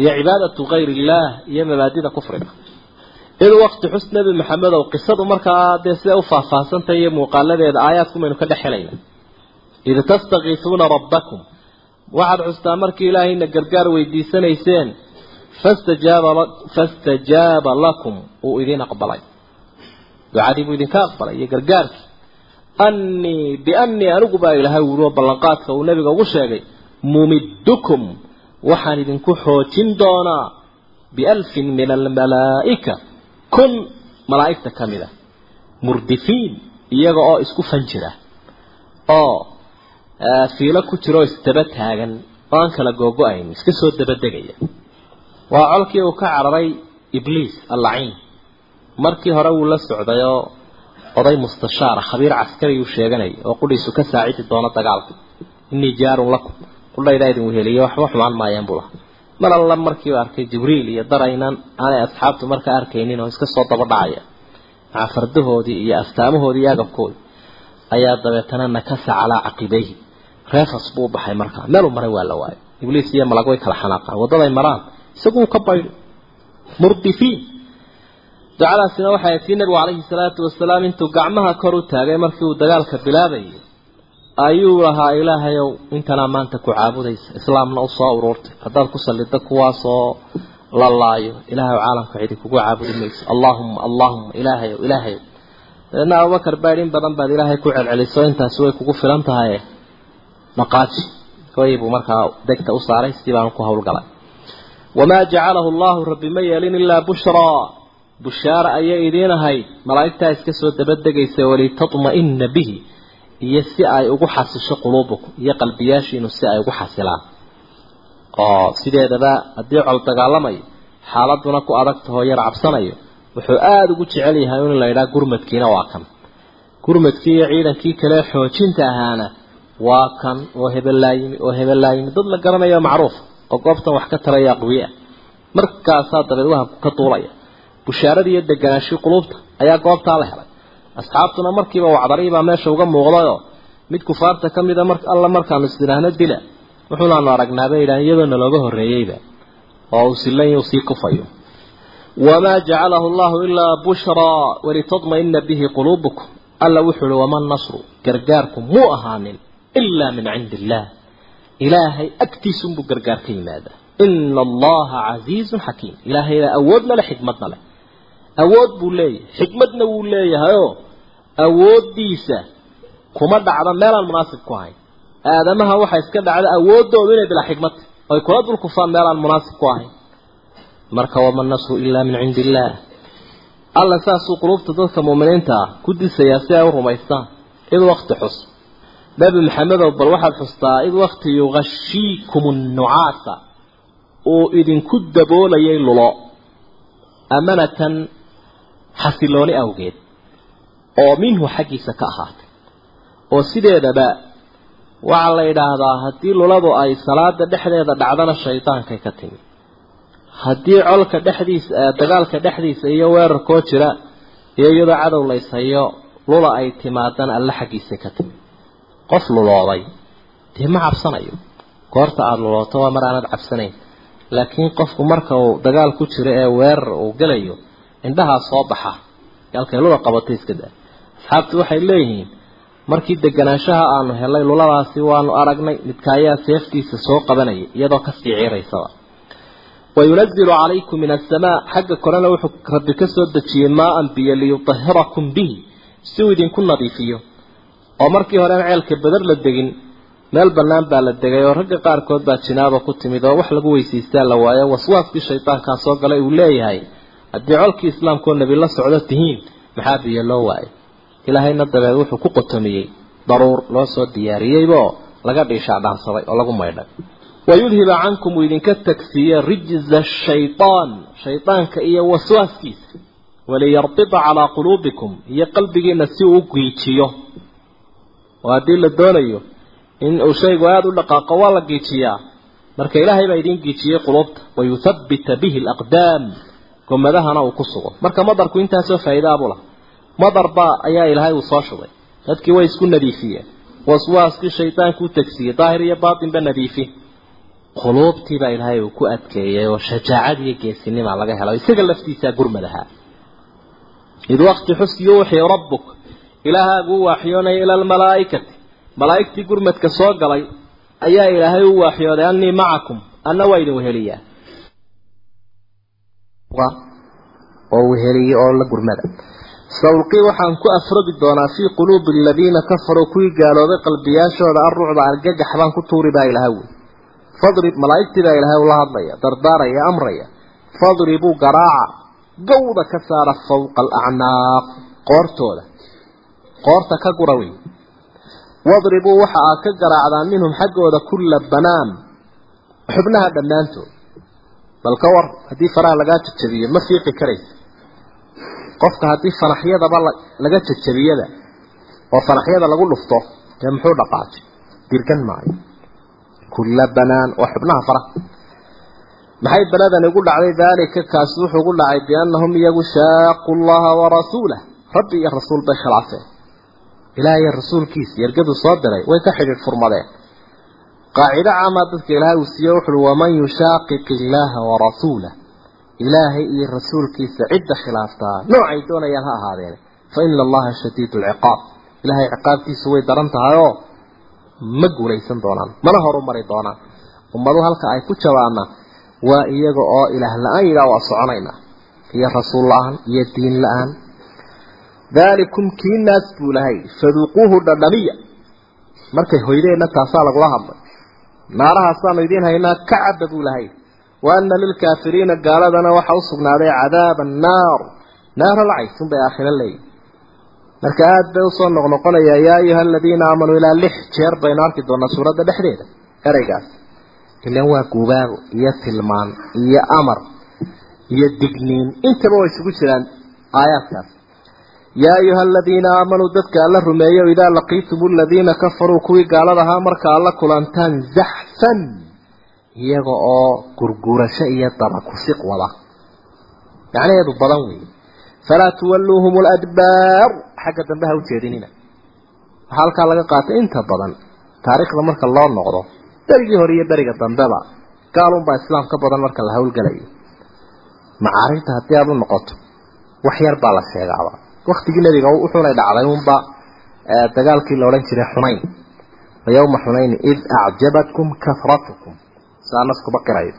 iyo cibaadatu kayr illaah iyo mabaadida kufriga. Id waqti xus nebi maxamedow qisadu markaa dee siday u faahfaahsantahay iyo muuqaaladeeda aayaadkumaynu ka dhex helayna. Id tastakiisuuna rabbakum. Waxaad xustaa markii ilaahayna gargaar weydiisanayseen fastajaaba fastajaaba lakum uu idin aqbalay ducadii buu idinka aqbalay iyo gargaarkii annii biannii anigu baa ilaahay wuuo ballanqaadka uu nebiga ugu sheegay mumiddukum waxaan idinku xoojin doonaa bialfin min almalaa'ika kun malaa'igta ka mid a murdifiin iyaga oo isku fan jira oo fiilo ku jira oo isdaba taagan oo aan kala googo-ayn iska soo dabadegaya waa colkii uu ka cararay ibliis allaciin markii hore wuu la socdayoo oday mustashaara khabiir caskari uu sheeganayay oo qudhiisu ka saacidi doono dagaalka innii jaarun lakum. Qudhaydaa idin weheliye waxba xumaan maayeen buu lahaa mar alla markiiba arkay jibriil iyo daraynan aanay asxaabtu markaa arkaynin oo iska soo daba dhacaya. Maca fardahoodii iyo astaamahoodii iyo agabkoodii ayaa dabeetana nakasa calaa caqibayhi reefas buu baxay markaa. Meeluu maray waa la waayo ibliis iyo malag way kala xanaaqaan waddaday maraan. Isaguu ka baydho murdifiin ducadaasina waxay tii nabigu calayhi salaatu wasalaam intuu gacmaha kor u taagay markii uu dagaalka bilaabayay ayuu lahaa ilaahayow intanaa maanta ku caabudaysa islaamna u soo uruurtay haddaad ku sallidda kuwaasoo la laayo ilaahayow caalamka cidi kugu caabudi mayso. Allaahumma allaahumma ilaahayow ilaahayow dabeedna abubakar baadh in badan baad ilaahay ku celceliso intaasi way kugu filan tahaye dhaqaaji hoy buu markaa degta u saaray sidii baanu ku howlgalay. Wamaa jacalahu allahu rabbi ma yeelin ilaa bushraa bushaara ayay idiin ahayd malaa'igtaa iska soo dabadegaysa walitatma'ina bihi. Iyo si ay ugu xasisho quluubukum iyo qalbiyaashiinu si ay ugu xasilaan. Oo sideedaba haddii col dagaalamayo xaaladuna ku adag tahoo yar cabsanayo wuxuu aada ugu jecel yahay in la yidhaha gurmadkiina waa kan. Gurmadkii iyo ciidankii kale xoojinta ahaana waa kan oo hebelaayimi oo hebelaayimi dad la garanayo macruuf oo goobtan wax ka taraya aqwiye. Ah markaasaa dabeed wahabku ka duulaya bushaaradii iyo deganaashii quluubta ayaa goobtaa la helay. Asxaabtuna markiiba wacdariibaa meesha uga muuqdayoo mid kufaarta ka mida mar alla markaanu isdiraahno dila wuxuunaanu aragnaabay yidhahan iyadoo nalooga horreeyeyba oo uu silan uu sii kufayo. Wamaa jacalahu allahu ilaa bushraa walitadma'ina bihi quluubukum. Alla wuxuu uhi wama nasru gargaarku muu ahaanin ilaa min cindi illaah ilaahay agtiisunbuu gargaar ka yimaadaa. Ina allaha casiizun xakiim. Ilaahayna awoodna leh xikmadna leh awood buu leeyahay. Xikmadna wuu leeyahayoo awooddiisa kuma dhacdo meelaan munaasib ku ahayn aadamaha waxaa iska dhacda awooddoodu inay bilaa xikmad. Oy kula dul kufaan meelaan munaasib ku ahayn marka wama nasru ilaa min cindi illaah alla saasuu qulubta dadka muuminiinta ah ku disayaa si ay u rumaystaan. Id wakti xus. Nebi maxamedow bal waxaad xustaa id wakti yugashiikum nnucaasa uu idinku daboolayay lulo. Amanatan xasilooni awgeed oo minhu xaggiisa ka ahaatay. Oo sideedaba waxaa la yidhaahdaa haddii luladu ay salaada dhexdeeda dhacdana shaydaankay ka timi. Haddii colka dhexdiisa dagaalka dhexdiisa iyo weerarkoo jira iyo iyadoo cadow layshayo lula ay timaadana alle xaggiisay ka timi. Qof lulooday dee ma cabsanayo? Goorta aada lulooto waa mar aanad cabsanayn. Laakiin qofku marka uu dagaal ku jiro ee weerar uu gelayo indhahaa soo baxa. Halkay lula qabato iska daa asxaabtu waxay leeyihiin markii deganaanshaha aanu helay luladaasi waanu aragnay midka ayaa seeftiisa soo qabanaya iyadoo ka sii ciiraysaba. Wayunazilu calaykum min asamaa xagga korena wuxuu rabbi ka soo dejiyey maaan biyo liyutahirakum bihi si uu idinku nadiifiyo. Oo markii horean ceelka badar la degin meel bannaan baa la degay oo ragga qaarkood baa jinaaba ku timid oo wax lagu weysiistaa la waayo waswaaskii shaydaankaa soo galay uu leeyahay haddii colkii islaamkoo nebi la socdo tihiin maxaa biyo loo waayay? Ilaahayna dabeed wuxuu ku qotomiyey daruur loo soo diyaariyeybaoo laga dhiishaa dhaansaday oo lagu maydhay. Wayudhiba cankum uu idinka tagsiiye rijza shaytaan shaydaanka iyo waswaaskiisa. Waliyarbita calaa quluubikum iyo qalbigiina si uu giijiyo. Oo haddii la doonayo in uu shaygu aada u dhaqaaqo waa la giijiyaa. Marka ilaahay baa idiin giijiyey qulubta wayuthabbita bihi alaqdaam gomadahana uu ku sugo. Marka madarku intaasoo faa'iidaabuu laha madar baa ayaa ilaahay uu soo shubay dadkii way isku nadiifiyeen. Waswaaskii shaydaanku u tegsiiyey. Daahir iyo baatinba nadiifi. Quluubtii baa ilaahay uu ku adkeeyey oo shajaacad iyo geesinima laga helo. Isaga laftiisaa gurmadahaa id waqti xus yuuxii rabbuk. Ilaahaagu u waaxyoonaya ila almalaa'ikati malaa'igtii gurmadka soo galay ayaa ilaahay u waaxyooday annii macakum. Anna waa idin weheliyaa oo weheliye oo la gurmada. Sawqii waxaan ku afrogi doonaa fii quluubi aladiina kafaruu kuwii gaaloobay qalbiyaashooda arrucda argagax baan ku tuuri baa ilaha wey. Fadrib malaa'igtii baa ilaahay ula hadlaya dardaaraya amraya. Fadribuu garaaca gawda ka saara fawqa alacnaaq qoortooda. Qoorta ka gura wey wadribuu waxa aad ka garaacdaan minhum xaggooda kulla banaan xubnaha dhammaantood bal ka war haddii faraha lagaa jajabiyo ma fiiqi karaysa qofka haddii fanaxyadaba laga jajabiyada oo fanaxyada lagu dhufto dee muxuu dhaqaajay? Dirgan maayo. Kulla banaan waa xubnaha faraha. Maxay beladani ugu dhacday? Daalika kaasi wuxuu ugu dhacay biannahum iyagu shaaqu llaha warasuulah rabbi iyo rasuul bay khilaafeen ilaahay rasuulkiisa yargadu soo diray way ka xidhiidh furmadeen qaacido caamaa dadka ilaahay uu siiye wuxuui waman yushaaqiq illaaha warasuulah ilaahay iyo rasuulkiisa cidda khilaaftaa noocay doonayaan ha ahaadeen. Fa ina allaha shadiid lciqaab ilaahay ciqaabtiisu way daran tahay oo ma guulaysan doonaan mana horumari doonaan. Ummadu halka ay ku jabaana waa iyaga oo ilaah la'aan yidhaah waa soconayna. Iyo rasuul la'aan iyo diin la'aan. Daalikum kii naas buu lahay faduuquuhu dhadhamiya. Markay hoydeenna taasaa lagula hadlay naarahaasaanu idiin haynaa ka cabba buu lahay. Wa ana lilkaafiriina gaaladana waxa u sugnaaday cadaaba annaar. Naara lacaysun bay aakhiro leeyihiin marka aada bay u soo noqnoqonayaa yaa ayuha aladiina aamanuu ilaa lix jeer baynu arki doonaa suuradda dhexdeeda ereygaas ilan waa gubaabo iyo tilmaan iyo amar iyo digniin. Intaba way isugu jiraan aayaadkaas yaa ayuha aladiina aamanuu dadka alla rumeeyo idaa laqiitum aladiina kafaruu kuwii gaalada ahaa marka alla kulantaan zaxfan iyaga oo gurgurasho iyo dabakusiq wada. Macnaheedu badan weeye falaa tuwalluuhum ladbaar xagga dambe ha u waxaa halkaa laga qaatay inta badan taariikhda marka loo noqdo berigii hore iyo beriga dambeba gaalunbaa islaam ka badan marka la hawlgelayo macaarifta haddii aada u noqoto wax yar baa la sheegaaba waktigii nebiga wuxuunay dhacday unba dagaalkii la odhan jiray xunayn. Wa yowma xunayn id acjabatkum kasratukum. Saa naskuba qirayo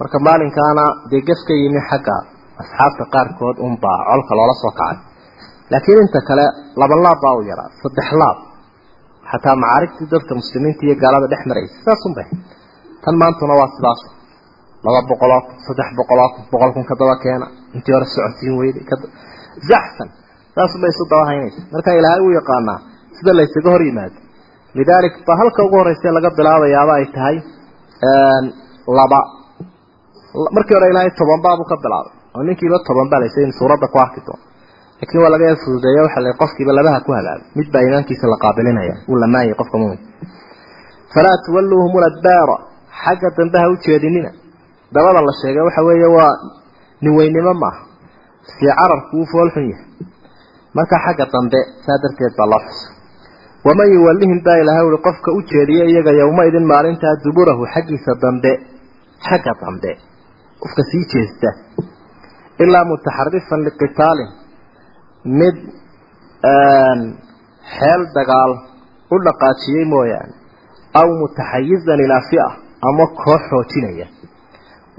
marka maalinkaana dee gef ka yimi xagga asxaabta qaarkood unbaa colka loola soo kacay. Laakiin inta kale laba laab baa u yaraa saddex laab. Xataa macaarigtii dadka muslimiinta iyo gaalada dhex maraysa saasunbay tan maantuna waa sidaas. Laba boqoloo kun saddex boqoloo kun boqol kun ka daba keena. Intii hore socodsiin weyday zaxsan saasunbay isu daba haynaysa marka ilaahay uu yaqaanaa sida laysaga hor yimaado lidaalik ba halka ugu horeysa laga bilaabayaaba ay tahay laba markii hore ilaahay toban baabu ka bilaabay oo ninkiiba toban baa laysa in suuradda ku arki doono laakiin waa laga fududeeya waxa la qofkiiba labaha ku hagaagay mid baa la qaabilinaya uu lamaayay qofka mumin falaa tuwalluuhum ladbaara xagga dambe ha u jeedinina dabada la sheegay waxa weeye waa niweynimo maaha si carabku uu foolxun yahay. Marka xagga dambe saa darteed baa loo xusa waman yuwallihim baa ilahay ui qofka u jeediya iyaga yowmaidin maalintaa duburahu xaggiisa dambe xagga dambe. Qofka sii jeesta. Ilaa mutaxarifan liqitaalin. Mid xeel dagaal u dhaqaajiyey mooyaane. Aw mutaxayizan ilaa fia ama koox xoojinaya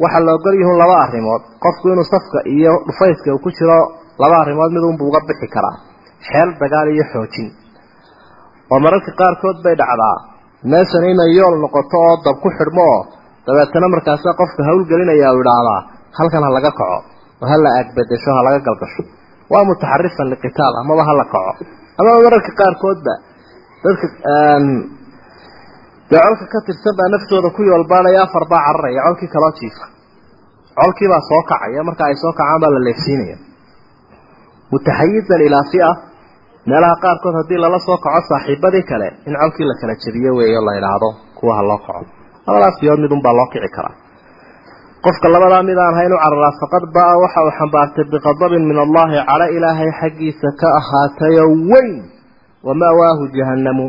waxaa la ogol yihun laba arrimood. Qofku inuu safka iyo dhufayska uu ku jiro laba arrimood mid unbuu uga bixi karaa. Xeel dagaal iyo xoojin. Oo mararka qaarkood bay dhacdaa. Meeshan inay yool noqoto oo dab ku xidhmo oo dabeetana markaasa qofka hawlgelinaya u idhaahdaa halkan ha laga kaco. Oo ha la aagbedesho ha laga galgasho. Waa mutaxarifan liqitaal amaba ha la kaco. Amaba mararka qaarkoodba dadka dee colka ka tirsan baa naftooda ku yoolbaanaya afar baa cararaya colkii kaloo jiifa. Colkiibaa soo kacaya marka ay soo kacaan baa la leefsiinaya. Mutaxayizan ilaa fia meelaha qaarkood haddii lala soo kaco saaxiibadii kale in colkii la kala jebiyo weeyo la idhaahdo kuwa ha loo kaco. Labadaas biyood mid unbaa loo kici karaa. Qofka labadaa mid aan hayn u cararaa faqad baa waxa uu xambaartay biqadabin min allahi cala ilaahay xaggiisa ka ahaatayo weyn wama'waahu jahannamu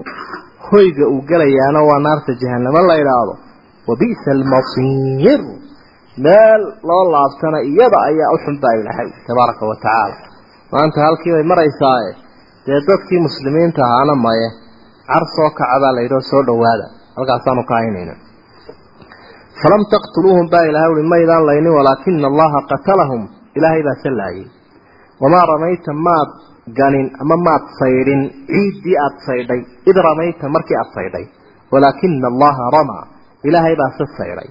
hoyga uu gelayaana waa naarta jahanamo la idhaahdo wa bi'sa almasiir meel loo laabtana iyada ayaa u xunbaa ilahay tabaaraka wa tacaala. Maanta halkii bay maraysaaye dee dadkii muslimiinta ahaana maye. Car soo kaca baa la yidhao soo dhowaada. Halkaasaanu ka haynayna falam taqtuluuhum baa ilahay uhi maydaan laynin walaakina allaha qatalahum. Ilaahay baa se laayay wamaa ramayta maad ganin ama maad saydhin ciiddii aada saydhay id ramayta markii aada saydhay. Walaakina allaha ramaa ilaahay baa saydhay.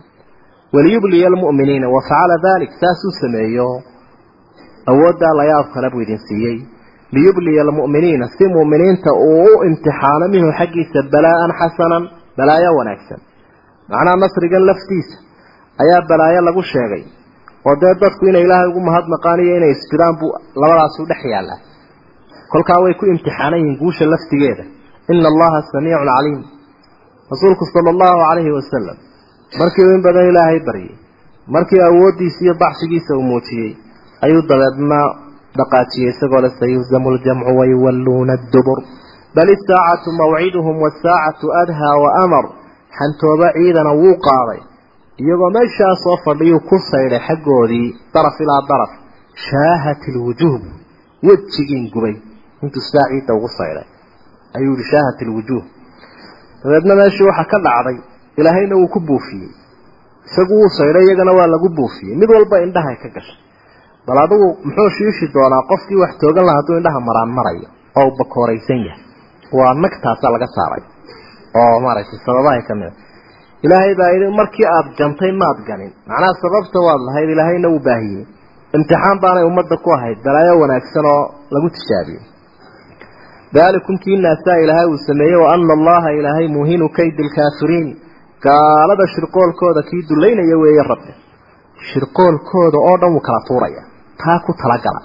Waliyubliya almu'miniina wafacala dalik saasuu sameeyo. Awooddaa layaab kale buu idin siiyey. Liyubliya almu'miniina si mu'miniinta uu u imtixaano minhu xaggiisa balaa'an xasanan balaayo wanaagsan. Macnaha nasrigan laftiisa ayaa balaayo lagu sheegay. Oo dee dadku inay ilaahay ugu mahadnaqaan iyo inay isbidaan buu labadaasu dhex yaallaa kolkaa way ku imtixaanan yihiin guusha laftigeeda. Ina allaha samiicun caliim. Rasuulku sala allahu calayhi wasalam markii uu in badan ilaahay baryay markii awooddiisa iyo baxshigiisa uu muujiyey ayuu dabeedna dhaqaajiyey isagoo le sayuhzamu ljamcu wayuwalluuna addubur. Bal isaacatu mawciduhum wasaacatu adhaa wa amar. Xantooba ciidana wuu qaaday. Iyagoo meeshaa soo fadhiyuu ku saydhay xaggoodii daraf ilaa daraf shaahat ilwujuuh wejigiin gubay intuu saa ciidda ugu saydhay ayuu yihi shaahat ilwujuuh dabeedna meeshii waxaa ka dhacday ilaahayna wuu ku buufiyey. Isagu wuu saydhay iyagana waa lagu buufiyey. Mid walba indhahay ka gashay. Bal adigu muxuu shiishi doonaa qofkii wax toogan laha hadduu indhaha maraan marayo? Oo u bakooraysan yahay. Waa nagtaasaa laga saaray. Oo maaragtay sababahay ka mid a ilaahay baa yidhi markii aada gantay maad ganin. Macnaha sababta waad lahayd ilaahayna wuu baahiyey. Imtixaan baanay ummadda ku ahayd balaayo wanaagsan oo lagu tijaabiyey daalikum kiinaasaa ilaahay uu sameeyey wa ana allaha ilaahay muhinu kaydi lkaafiriin gaalada shirqoolkooda kii dulaynaya weeye rabbi. Shirqoolkooda oo dhan wuu kala tuuraya. Taa ku talagala.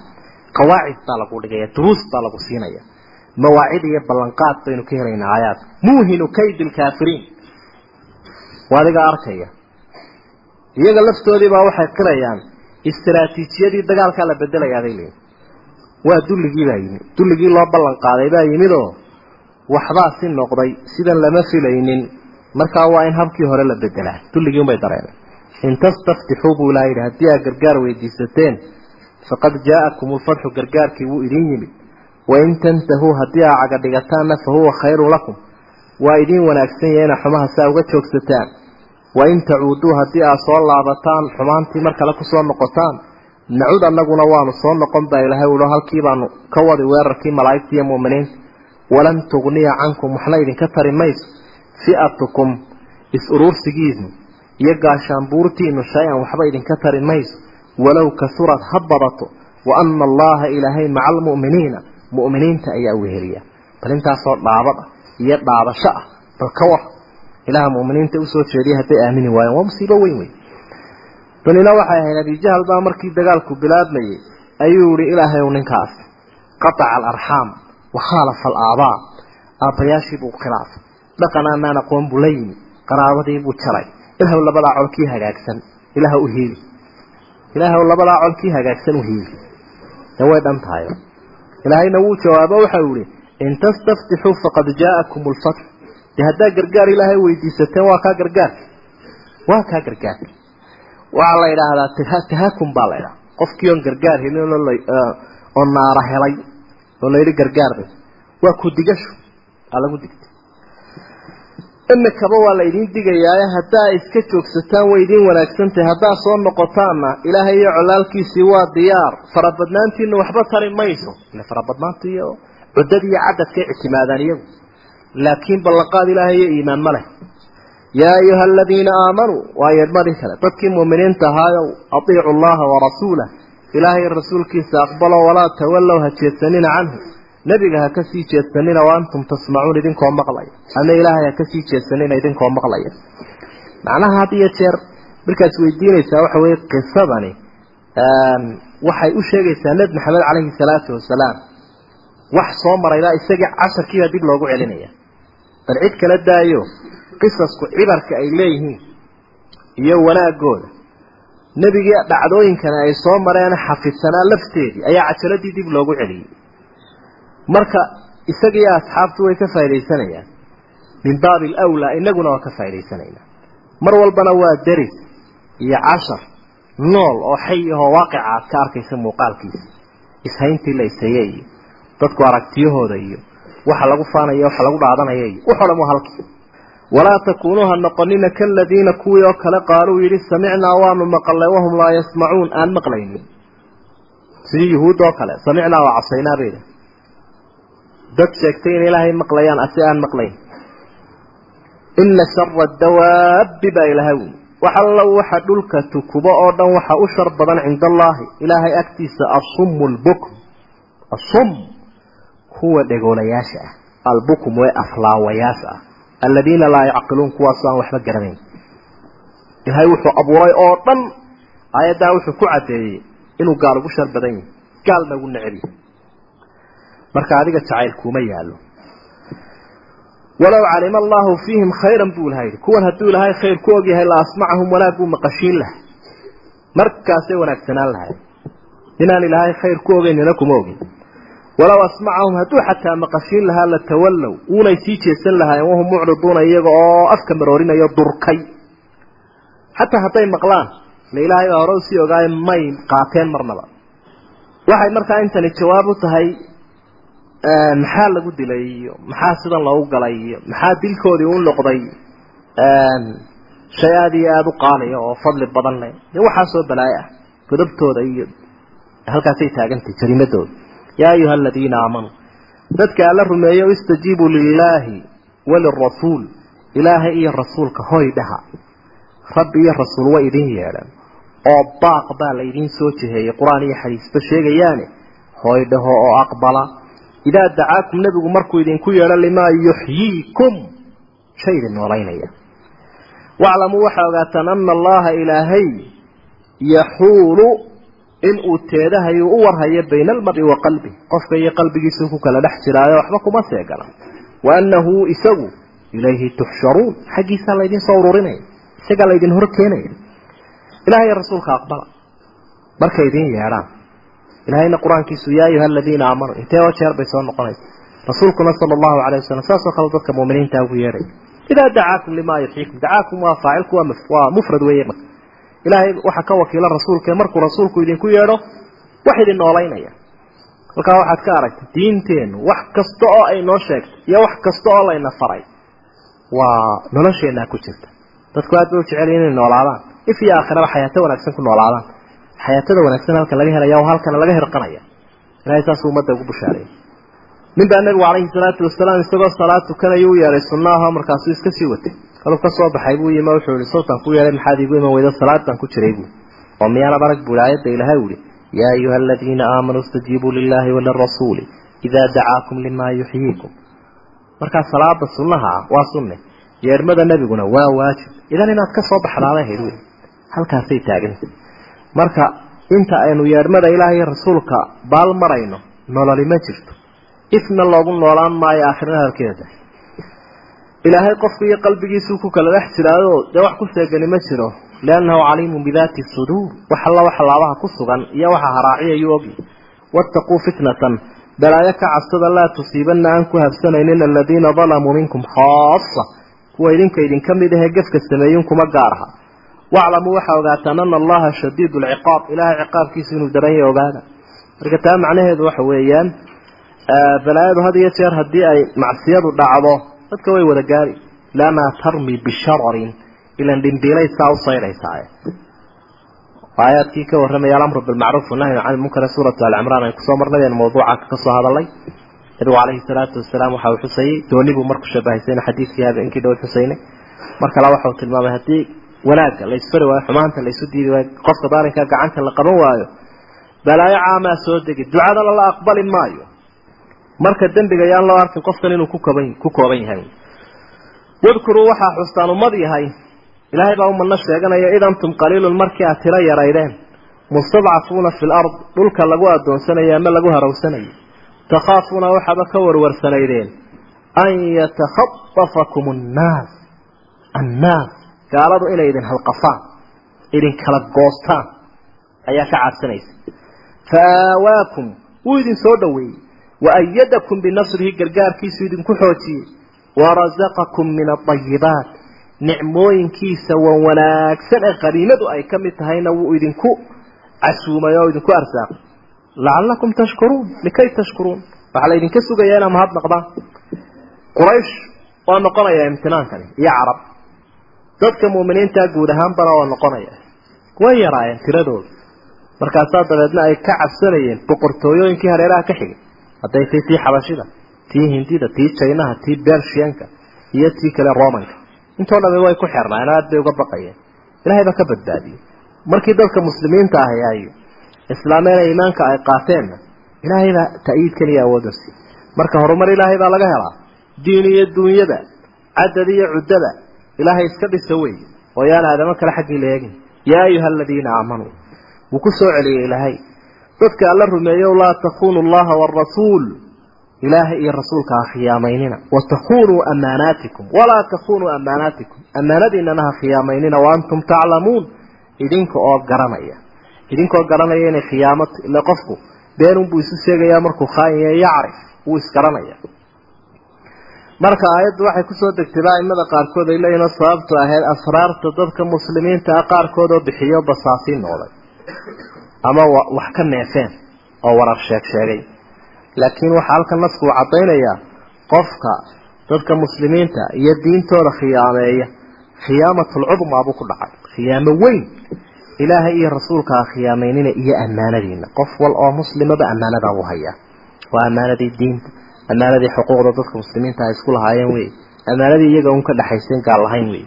Qawaacid baa lagu dhigaya duruus baa lagu siinaya. Mawaacid iyo ballanqaad baynu ka helaynaa aayaadka muuhinu kaydi lkaafiriin waa adiga arkaya. Iyaga laftoodiibaa waxay qirayaan istaraatiijiyadii dagaalkaa la bedelayaa bay leeyiin waa dulligii baa yimid. Dulligii loo ballan qaaday baa yimid oo waxbaa si noqday sidan lama filaynin. Markaa waa in habkii hore la bedelaa dulligii unbay dareemeen. In tastaftixuu buu ilaha yidhi haddii aad gargaar weydiisateen faqad jaa'akum ulfatxu gargaarkii wuu idin yimid. Wain tantahuu haddii aa caga dhigataanna fa huwa khayrun lakum. Waa idiin wanaagsan yahay ina xumaha saa uga joogsataan. Wain tacuuduu haddii aad soo laabataan xumaantii mar kale ku soo noqotaan nacud annaguna waanu soo noqon baa ilaahay ulo halkii baanu ka wadi weerarkii malaa'igta iyo mu'miniinta walan tugniya cankum waxna idinka tari mayso. Fi'atukum is-uruursigiinu iyo gaashaanbuurtiinu shay-an waxba idinka tari mayso. Walow kasurad ha badato. Wa ana allaha ilaahay maca almu'miniina mu'miniinta ayaa weheliya bal intaasoo dhaabad ah iyo dhaabasho ah bal ka war. Ilaha mu'miniinta u soo jeediya hadday aamini waayeen. Waa musiibo weyn wey banina waxay ahayd abijahal baa markii dagaalku bilaabmayey ayuu yihi ilaahay u ninkaas qataca alarxaam wa khaalafa alaabaa aabbayaashii buu khilaafay dhaqan aanaan aqoon buu la yimi qaraabadii buu jaray ilaahw labadaa col hagaagsan ilaah u hiili ilaahw labadaa col hagaagsan u hiili de way dhan tahay. Ilaahayna wuu jawaabo waxau yihi in tastaftixuu faqad jaa'akum lfatx dee haddaa gargaar ilaahay weydiisateen waa kaa gargaarka waa kaa gargaarka waxaa la yidhaahdaa tahakum baa la ydhaha qofkii oon gargaar helin oo naara helay oo la yidhi waa ku digasho aa lagu digtay. Imikaba waa la idiin digayaaye haddaa iska joogsataan way idiin wanaagsantahay haddaa soo noqotaanna ilaahay iyo colaalkiisii waa diyaar. Farabadnaantiina waxba tari mayso. Ile farabadnaanta iyo cuddada iyo cadadkay ictimaadaan iyagu. Laakiin ballanqaad ilaahay iyo iimaan ma leh yaa ayuha aladiina aamanuu waa yeedhmadii kale dadkii muuminiinta ahaayow atiicu allaha warasuulah ilaahay rasuulkiisa aqbalo walaa tawallow ha jeedsanina canhu nebiga ha ka sii jeedsanina wa antum tasmacuun idinkoo maqlaya ama ilaahay ha ka sii jeedsanina idinkoo maqlaya macnaha had iyo jeer markaas weydiinaysaa waxa weye qisadani waxay u sheegaysaa nebi maxamed caleyhi salaatu wasalaam wax soo marayba isagii casharkiibaa dib loogu celinaya bal cid kala daayo qisasku cibarka ay leeyihiin iyo wanaagooda. Nebigii dhacdooyinkana ay soo mareen xafidsanaa lafteedii ayaa cajaladii dib loogu celiyey. Marka isagiiyo asxaabtu way ka faaidaysanayaan. Min baabi alawlaa inaguna waa ka faa'idaysanaynaa mar walbana waa deris iyo cashar nool oo xay ahoo waaqica aad ka arkaysa muuqaalkiisa ishayntii la ishaye iyo dadku aragtiyahooda iyo waxa lagu faanaya waxa lagu dhaadanaya iyo waxoo dhan waa halkii walaa takuunuu ha noqonina kaladiina kuwii oo kale qaaluu yidhi samicnaa waanu maqalnay wahum laa yasmacuun. Aan maqlaynin. Sidii yuhuud oo kale samicnaa waa casaynaa bay idhaha dad sheegtay in ilaahay maqlayaan asi aan maqlayn. Ina shara dawaabi baa ilahay wi wax alla waxa dhulka tukubo oo dhan waxa u shar badan cinda allaahi ilaahay agtiisa asummu lbukm asum kuwa dhegoolayaasha ah. Albukm way aflaawayaasha ah aladiina laa yacqiluun kuwaasoo aan waxba garanayn. Ilaahay wuxuu abuuray oo dhan aayaddaa wuxuu ku caddeeyey inuu gaal ugu shar badan yahay gaalna ugu neceb marka adiga jacayl kuuma yaallo. Walow calima allahu fiihim khayran buu ilahay yidhi kuwan hadduu ilaahay khayr ku ogyahay la asmacahum wanaag buu maqashiin lahay markaasay wanaagsanaan lahay inaan ilaahay khayr ku ogeynina kuma ogin walow asmacahum hadduu xataa maqashiin lahaa la tawallow uunay sii jeesan lahaayeen wahum mucriduuna iyaga oo afka maroorinayo durkay. Xataa hadday maqlaan la ilaahay baa hore u sii ogaayo may qaateen marnaba. Waxay markaa intani jawaab u tahay maxaa lagu dilay iyo maxaa sidan loogu galay iyo maxaa dilkoodii u noqday? Shay aada iyo aada u qaaliya oo fadli badan leh. Iyo waxaasoo balaayo ah iyo halkaasay taagantay jariimadooda yaa ayuha aladiina aamanuu dadka alla rumeeyo istajiibuu lilaahi walirasuul ilaahay iyo rasuulka hoy dhaha rabbi iyo rasuul way idin yeedhaan oo baaq baa la idiin soo jiheeyey qur'aan iyo xadiisba sheegayaane hoy dhaho oo aqbala idaa dacaakum nebigu markuu idinku yeedho limaa yuxyiikum shay idin noolaynaya waclamuu waxaa ogaataan ana allaha ilaahay yaxuulu inuu teedahayu u warhayo bayna almari wa qalbi. Qofka iyo qalbigiisuu ku kala dhex jiraayo waxba kuma seegana. Wa annahu isagu ilayhi tuxsharuun xaggiisaa laydin soo ururinaya isagaa laydin hor keenaya ilahay iyo rasuulka aqbala. Markay idin yeedhaan. Ilahayna qur'aankiisu yaa ayuha aladiina aamanuu intee oo jeer bay soo noqonaysa. Rasuulkuna sala allahu alayh wasalam saasoo kale dadka muuminiinta ugu yeedhay idaa dacaakum limaa yuxyiikum dacaakum waa faacilku waa mufrad weeye ilaahay waxaa ka wakiila rasuulkae markuu rasuulku idinku yeedho wax idin noolaynaya. Halkaa waxaad ka aragtay diinteennu wax kasta oo ay noo sheegtay iyo wax kasta oo layna faray waa nolosheenaa ku jirta. Dadku aad bay u jeceliyin inay noolaadaan. If iyo aakhiraba xayaato wanaagsan ku noolaadaan. Xayaatada wanaagsan halkan laga helaya oo halkana laga hirqanaya ilahay saasuu ummadda ugu bushaareeyay nin baa nabigu calayhi salaatu wasalaam isagoo salaad tukanayuu u yeedhay sunnaha markaasuu iska sii watay kaluu ka soo baxay buu yimi wuxuu yihi sawtan ku yeedhay maxaad iigu iman weyda salaad ku jiray buu. Oo miyaanad arag buu aayadda ilaahay u yihi yaa ayuha aladiina aamanuu istajiibuu lilaahi walirasuuli idaa dacaakum limaa yuxyiikum. Markaa salaada sunnaha ah waa sunne yeedhmada nebiguna waa waajib. Idan inaad ka soo baxdaabay wey halkaasay taagantay marka inta aynu yeedhmada ilaahay rasuulka baal marayno nololi ma jirto. Ifna loogu noolaan maayo aakhirna halkeeda ilaahay qofku iyo qalbigiisuu ku kala dhex jiraayo dee wax ku seegani ma jiro. Liannahu caliimun bidaati suduur. Wax alla waxa laabaha ku sugan iyo waxa haraaciyayuu ogi. Wattaquu fitnatan. Balaayo ka cabsada laa tusiibanna aan ku habsanaynin aladiina dalamuu minkum khaasa kuwa idinka idinka mid ahee gefka sameeyun kuma gaar aha waclamuu waxaa ogaataan ana allaha shadiidu lciqaab ilaahay ciqaabkiisu inuu daran ogaada marka taa macnaheedu waxa weeyaan balaayadu had iyo jeer haddii ay macsiyadu dhacdo dadka way wada gaari. Liannaha tarmi bishararin ilan dhimbiilay saa u saydhaysaaye aayaadkii ka warramaya alamru bilmacruuf wanahyu can ilmunkar suuratu alcimraan ay ku soo marnay baynu mawduuca ka soo nabigu calayhi salaatu wasalaam waxa uu xusayey dooni buu marku shabahaysayna xadiidkii habeenkii dhow xusaynay. Mar kale waxa uu tilmaamay haddii wanaagga la waayo xumaanta la diidi waayo qofka daalinka gacanta la qaban waayo balaayo caamaa soo degi ducadana la aqbali maayo marka dembiga yaan loo arkin qofkan inuu ku kooban ku kooban yahay. Wadkuruu waxaa xustaan ummad yahay. Ilaahay baa ummadna sheeganaya id antum qaliilun markii aad tiro yaraydeen. Mustadcafuuna fi lard dhulka lagu adoonsanayo ama lagu harawsanayo. Takhaafuuna waxaaba ka warwarsanaydeen. An yatakhadafakum annaas annaas gaaladu inay idin halqafaan idin kala goostaan. Ayaa ka cabsanaysa fa aawaakum wuu idin soo dhoweeyey waayadakum binasrihi gargaarkiisu idinku xoojiyey warasaqakum min aayibaat nicmooyinkiisa wan wanaagsan ee qaniimadu ay ka mid tahayna wuu idinku casuumay oo idinku arsaaqay lacalakum tashkuruun likay tashkuruun waxaa la idinka sugayaa inaa mahadnaqdaan quraysh waa noqonayaa imtinaankani iyo carab dadka mu'miniintaa guud ahaanbana waa noqonaya way yaraayeen tiradooda markaasaa dabeedna ay ka cabsanayeen boqortooyooyinkii hareeraha ka xigay hadday tay tii xabashida tii hindida tii jaynaha tii bershiyanka iyo tii kale romanka intoo dhami way ku xirnaayeen aad bay uga baqayeen. Ilahay baa ka badbaadiyey. Markii dadka muslimiinta ahi ay islaameena iimaanka ay qaateenna ilaahay baa ta'yiidkan iyo awoodasi marka horumar ilaahay baa laga helaa. Diin iyo duunyada cadad iyo cuddada ilaahay iska dhisa wey oo yaan aadamo kale xaggii la eegin. Yaa ayuha aladiina aamanuu wuu ku soo ilaahay dadka alla rumeeyow laa takunu allaha waarasuul ilaahay iyo rasuulka ha khiyaamaynina watakunuu amaanaatikum walaa takunuu amaanaatikum amaanadiinana ha khiyaamaynina waantum taclamuun. Idinka oo garanaya. Idinkoo garanaya inay khiyaamo ile qofku beenunbuu isu sheegayaa markuu khaanya yacrif. Wuu isgaranaya marka aayaddu waxay ku soo degtay aimada qaarkood ay leeyihiin sababtu ahayd asraarta dadka muslimiinta ah qaarkood oo bixiyo basaasiin noqday ama wax ka neefeen oo warar sheeg sheegay. Laakiin waxaa halkan nasku uu caddaynayaa qofka dadka muslimiinta iyo diintooda khiyaameeya khiyaamatlcudmaa buu ku dhacay. Khiyaamo weyn. Ilaahay iyo rasuulka ha khiyaamaynina iyo ammaanadiina qof wal oo muslimaba ammaanadaa uu hayaa. Waa ammaanadii diinta ammaanadii xuquuqda dadka muslimiinta ay isku lahaayeen wey ammaanadii iyaga un ka dhexaysen gaal lahayn wey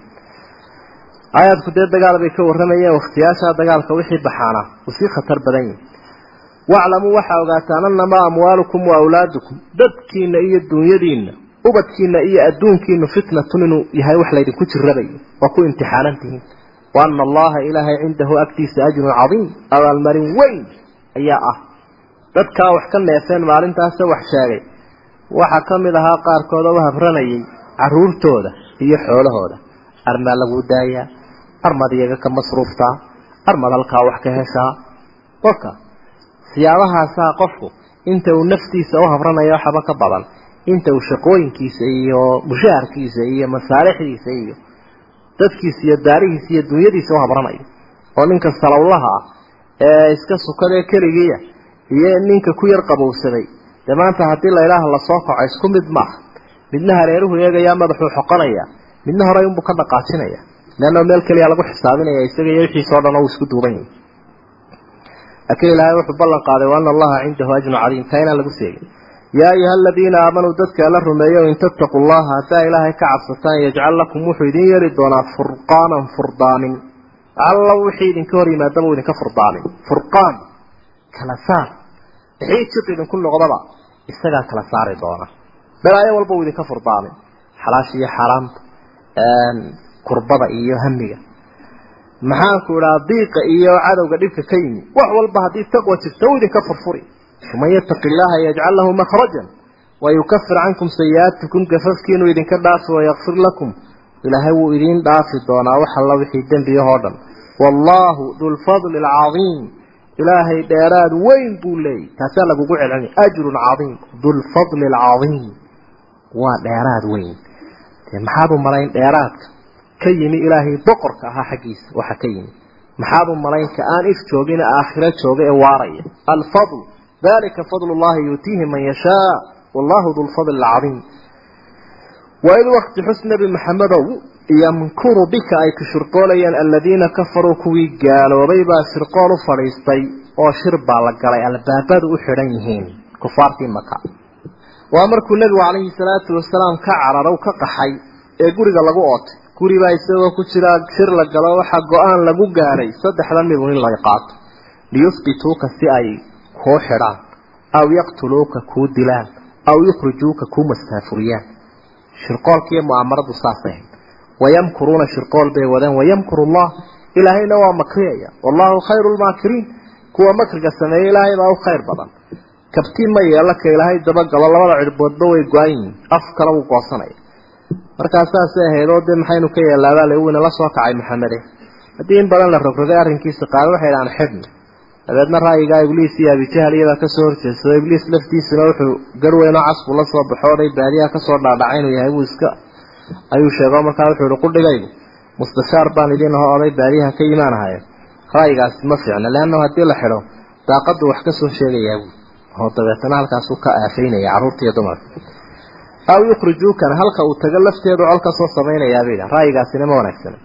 aayaadku dee dagaal bay ka warramayeen wakhtiyaasha dagaalka wixii baxaana. Uu sii khatar badan yahi waclamuu waxaa ogaataan annamaa amwaalukum wa awlaadukum dadkiina iyo duunyadiina ubadkiina iyo adduunkiinu fitnatun inuu yahay wax laydinku jirabayo waa ku imtixaanantihiin wa ana allaha ilaahay cindahu agtiisa ajrun cadiim. Abaalmarin weyn ayaa ah. Dadkaa wax ka neefeen maalintaase wax sheegay. Waxaa ka mid ahaa qaarkood oo habranayay caruurtooda iyo xoolahooda armaa laguu daayaa armad iyaga ka masruuftaa armad halkaa wax ka heshaa waka siyaabahaasaa qofku inta uu naftiisa u habranayo waxaba ka badan inta uu shaqooyinkiisa iyo mushaharkiisa iyo masaalixdiisa iyo dadkiisa iyo daarihiisa iyo dunyadiisa u habranayo. Oo ninka salowlaha ah ee iska sukadee keligiiya iyo ninka ku yar qabowsaday dee maanta haddii laydhaaha la soo kaco isku mid maaha. Midna hareeruhu eegayaa madaxuu xoqonaya midna horey unbuu ka dhaqaajinaya. Leanna meel keliya lagu xisaabinaya isaga iyo wixiisa o dhan uu isku duuban yahay. Laakiin ilaahay wuxuu ballan qaaday wa ana allaha cindahu ajrun cadiim taa inaan lagu seegin. Yaa ayuha aladiina aamanuu dadka alla rumeeyo in tattaquu llaha haddaa ilaahay ka cabsataan yajcal lakum wuxuu idin yeeli doonaa furqaanan furdaamin alla wixii idinka hor yimaadaba idinka furdaamin furqaan kala saar. Wixii jiq idinku noqdaba isagaa kala saari doona. Balaayo walba uu idinka furdaamin xalaasha iyo xaaraamta kurbada iyo hamiga maxaanku idhaha diiqa iyo cadowga dhibka ka yimi. Wax walba haddii taqwa jirta uu idinka furfuri. Waman yataqi illaaha yajcal lahu makhrajan wayukafir cankum sayi-aatikum gafafkiinuu idinka dhaafi wayakfir lakum. Ilaahay wuu idiin dhaafi doonaa wax alla wixii dembiyahoo dhan wallaahu dulfadli alcadiim ilaahay dheeraad weyn buu leeyay. Taasaa lagugu celceliy ajrun cadiim dulfadli alcadiim waa dheeraad weyn maxaad u malayn dheeraadka ka yimi ilaahay boqorka ahaa xaggiisa waxa ka yimi. Maxaad u malayn ka aan if joogin aakhiro jooga ee waaraya. Alfadl dalika fadl llahi yuutiihi man yashaa. Wallahu dulfadl alcadiim waid wakti xus nebi maxamedow yamkuru bika ay ku shirqoolayeen aladiina kafaruu kuwii gaaloobay baa shirqool u fadhiistay oo shir baa la galay albaabadu u xidhan yihiin. Kufaartii maka waa markuu nebigu calayhi salaatu wasalaam ka cararow ka qaxay ee guriga lagu ootay. Guribaa isagoo ku jira shir la galo waxaa go'aan lagu gaadhay saddexdan midun in laga qaato. Liyusbituuka si ay kuu xidhaan. Aw yaqtuluuka kuu dilaan. Aw yukhrijuuka kuu mastaafuriyaan. Shirqoolkiiyo mu'aamaradu saasay ahayd. Wayamkuruuna shirqool bay wadeen wayamkuru allah ilaahayna waa makriyaya. Wallahu khayru lmaakiriin kuwa makriga sameeyey ilaahay baa u khayr badan kabti ma yeela ka ilaahay dabagalo labada cirboodba way go-an yihiin af kale wuu goosanaya markaa saasay ahayd oo dee maxaynu ka yeelaabaa le uuna la soo kacay maxamede haddii in badan la rogrogay arrinkiisa qaada waxay dhahaan xidhna dabeedna ra'yigaa ibliis iyo abijahal iyadaa ka soo horjeedsado ibliis laftiisuna wuxuu garweynoo casbu la soo baxo oday baadiyaha ka soo dhaadhacay inuu yahay buu iska ayuu sheego markaa wuxuu ihi qudhigaygu mustashaar baan idin aho oday baadiyaha ka imaanahaye ra'yigaasi ma fiicna leanna haddii la xidho daaqadu wax ka soo sheegayaa buu oo dabeetana halkaasuu ka aafaynaya carruurta iyo dumarka aw yukhrijuukana halka uu tago lafteedu col ka soo samaynayaabay dha ra'yigaasina ma wanaagsana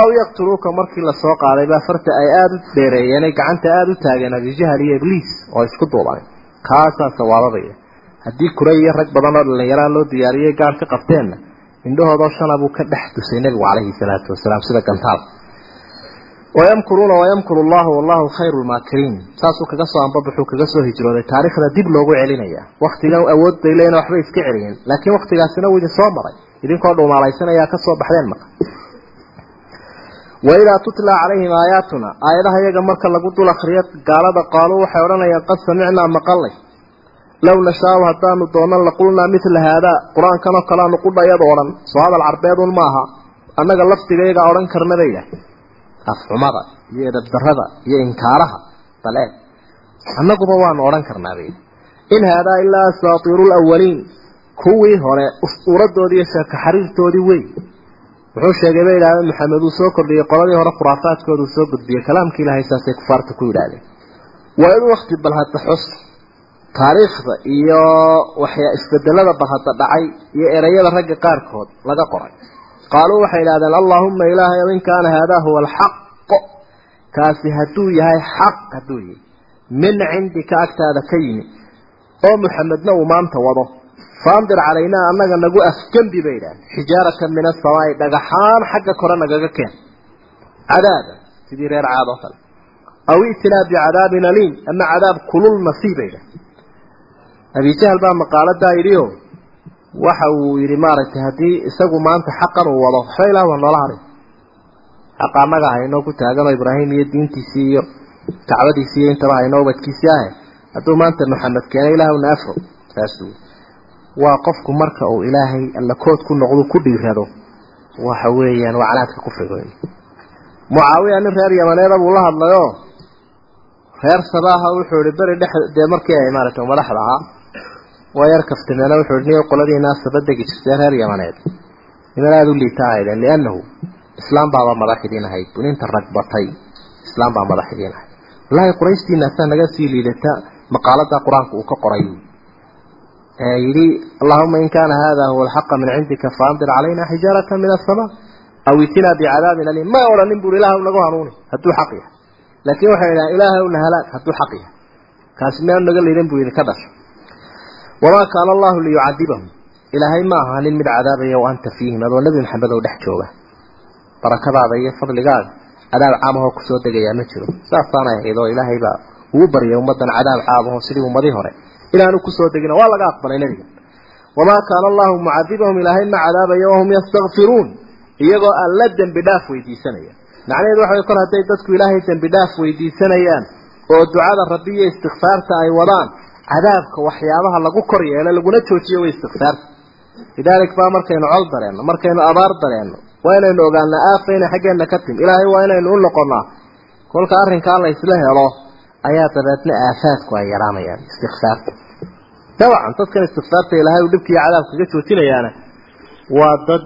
aw yaqtuluuka markii la soo qaaday baa farta ay aada u dheereeyeenay gacanta aada u taageen abijahal iyo ibliis oo isku duuban. Kaasaa sawaababaya haddii kure iyo rag badan oo dhallinyaraa loo diyaariyey gaar ka qabteenna indhahoodoo shana buu ka dhex dusay nebigu calayhi salaatu wasalaam sida gantaal wayamkuruuna wayamkuru allahu wallahu khayru lmaakiriin saasuu kaga soo ambabaxuu kaga soo hijrooday taariikhda dib loogu celinaya waktigan awood bay leeyiin waxbay iska celiyeen laakiin waktigaasina wuu idin soo maray idinkoo dhuumaalaysanaya ka soo baxdeen maqa waidaa tutla calayhim aayaatuna aayadaha iyaga marka lagu dul akriyo gaalada qaaluu waxay odhanayaan qad samicnaa maqalay low nashaau haddaanu doonan laqulnaa mila haadaa qur'aankan oo kaleanu qudhayad odhan soo hadal carbeedun maaha annaga laftigaygaa odhan karna bay idhaah afxumada iyo edabdarada iyo inkaaraha baleeg annaguba waanu odhan karnaa bay in haadaa ilaa asaatiiru lawaliin kuwii hore uuradoodii iyo sheeko xariirtoodii wey wuxuu sheegay bay idhahdeen maxamed uu soo kordhiyey qoladii hore khuraafaadkooda uu soo gudbiyey kalaamkii ilaahay saasay kufaarta ku yidhaahdeen. Waa in wakti bal xus. Taariikhda iyo waxyaa isbedelada bal dhacay iyo ereyada ragga qaarkood laga qoray qaaluu waxay idhahdeen allaahuma ilaahay in kaana haadaa huwa alxaq kaasi hadduu yahay xaq hadduu yahay min cindika agtaada ka yimi oo muxamedna uu maanta wado faandir calaynaa annaga nagu afgembi bay idhahdeen xijaaratan min asamaai dhagaxaan xagga kore nagaga keen cadaaba sidii reer caad oo kale aw itinaa bicadaabin aliim ama cadaab kulul nasiib bay idhahdeen abijahal baa maqaaladaa yidhio waxa uu yidhi maaragtay haddii isagu maanta xaqan uu wado waxba ilaah waa noola haray xaqa annaga haynoo ku taaganoo ibraahim iyo diintiisii iyo kacbadiisii iyo intaba haynoo ubadkiisii ahe hadduu maanta maxamed keenay ilaahuna afro saasuu waa qofku marka uu ilaahay alla kood ku noqdo ku dhiirado waxa weeyaan waa canaadka kufriga wey mucaawiya nin reer yamaneeda buu la hadlayoo reer sabaaha wuxuu ihi beri dhex dee markii ay maaragtay madaxda ahaa waa yar kaftimeena wuxuu ihi niyo qoladiinaa sabadegi jirtay reer yamaneed niman aada u liita ahaydeen liannahu islaam baaba madax ahayd buninta rag batay islaam baa madax ahayd wallaahi qurayshtiinaasaa naga sii liidata maqaalada qur'aanka uu ka qoray yidhi allahuma in kaana hada huwa alxaqa min cindika faandir calayna xijaarata min asamaa aw itinaa bicadaabin aliim may odhanin buri ilaahw nagu hanuuni hadduu xaq yahay laakiin waxay idhahan ilaahwna halaag hadduu xaq yahay kaasi meanu naga liidan buu idinka dhashay wamaa kaana allahu liyucadibahum ilaahay ma aha nin mid cadaabaya wa anta fiihim adoo nebi maxamed oo dhex jooga barakadaada iyo fadligaaga cadaab caamahoo ku soo degayaa ma jiro saasaanay ahayd oo ilaahay baa ugu baryay ummaddan cadaab caamaho sidii ummadii hore inaanu ku soo degina waa laga aqbalay nebiga wamaa kaana allahu mucadibahum ilaahay ma cadaabaya wahum yastakfiruun iyagoo aan la dembi dhaaf weydiisanaya macnaheedu waxa way kor hadday dadku ilaahay dembi dhaaf weydiisanayaan oo ducada rabbi iyo istikfaarta ay wadaan cadaabka waxyaabaha lagu kor yeelo laguna joojiyo way istikfaarta lidaalik baa markaynu col dareenno markaynu abaar dareenno waa inaynu ogaanaa aafa inay xaggeenna ka timi ilaahay waa inaynu u noqonnaa. Kolka arrinkaa la isla helo ayaa dabeedna aafaadku ay yaraanayaan istikfaarta dabcan dadkan istikfaarta ilaahay uu dhibkiiyo cadaabka kaga joojinayaana waa dad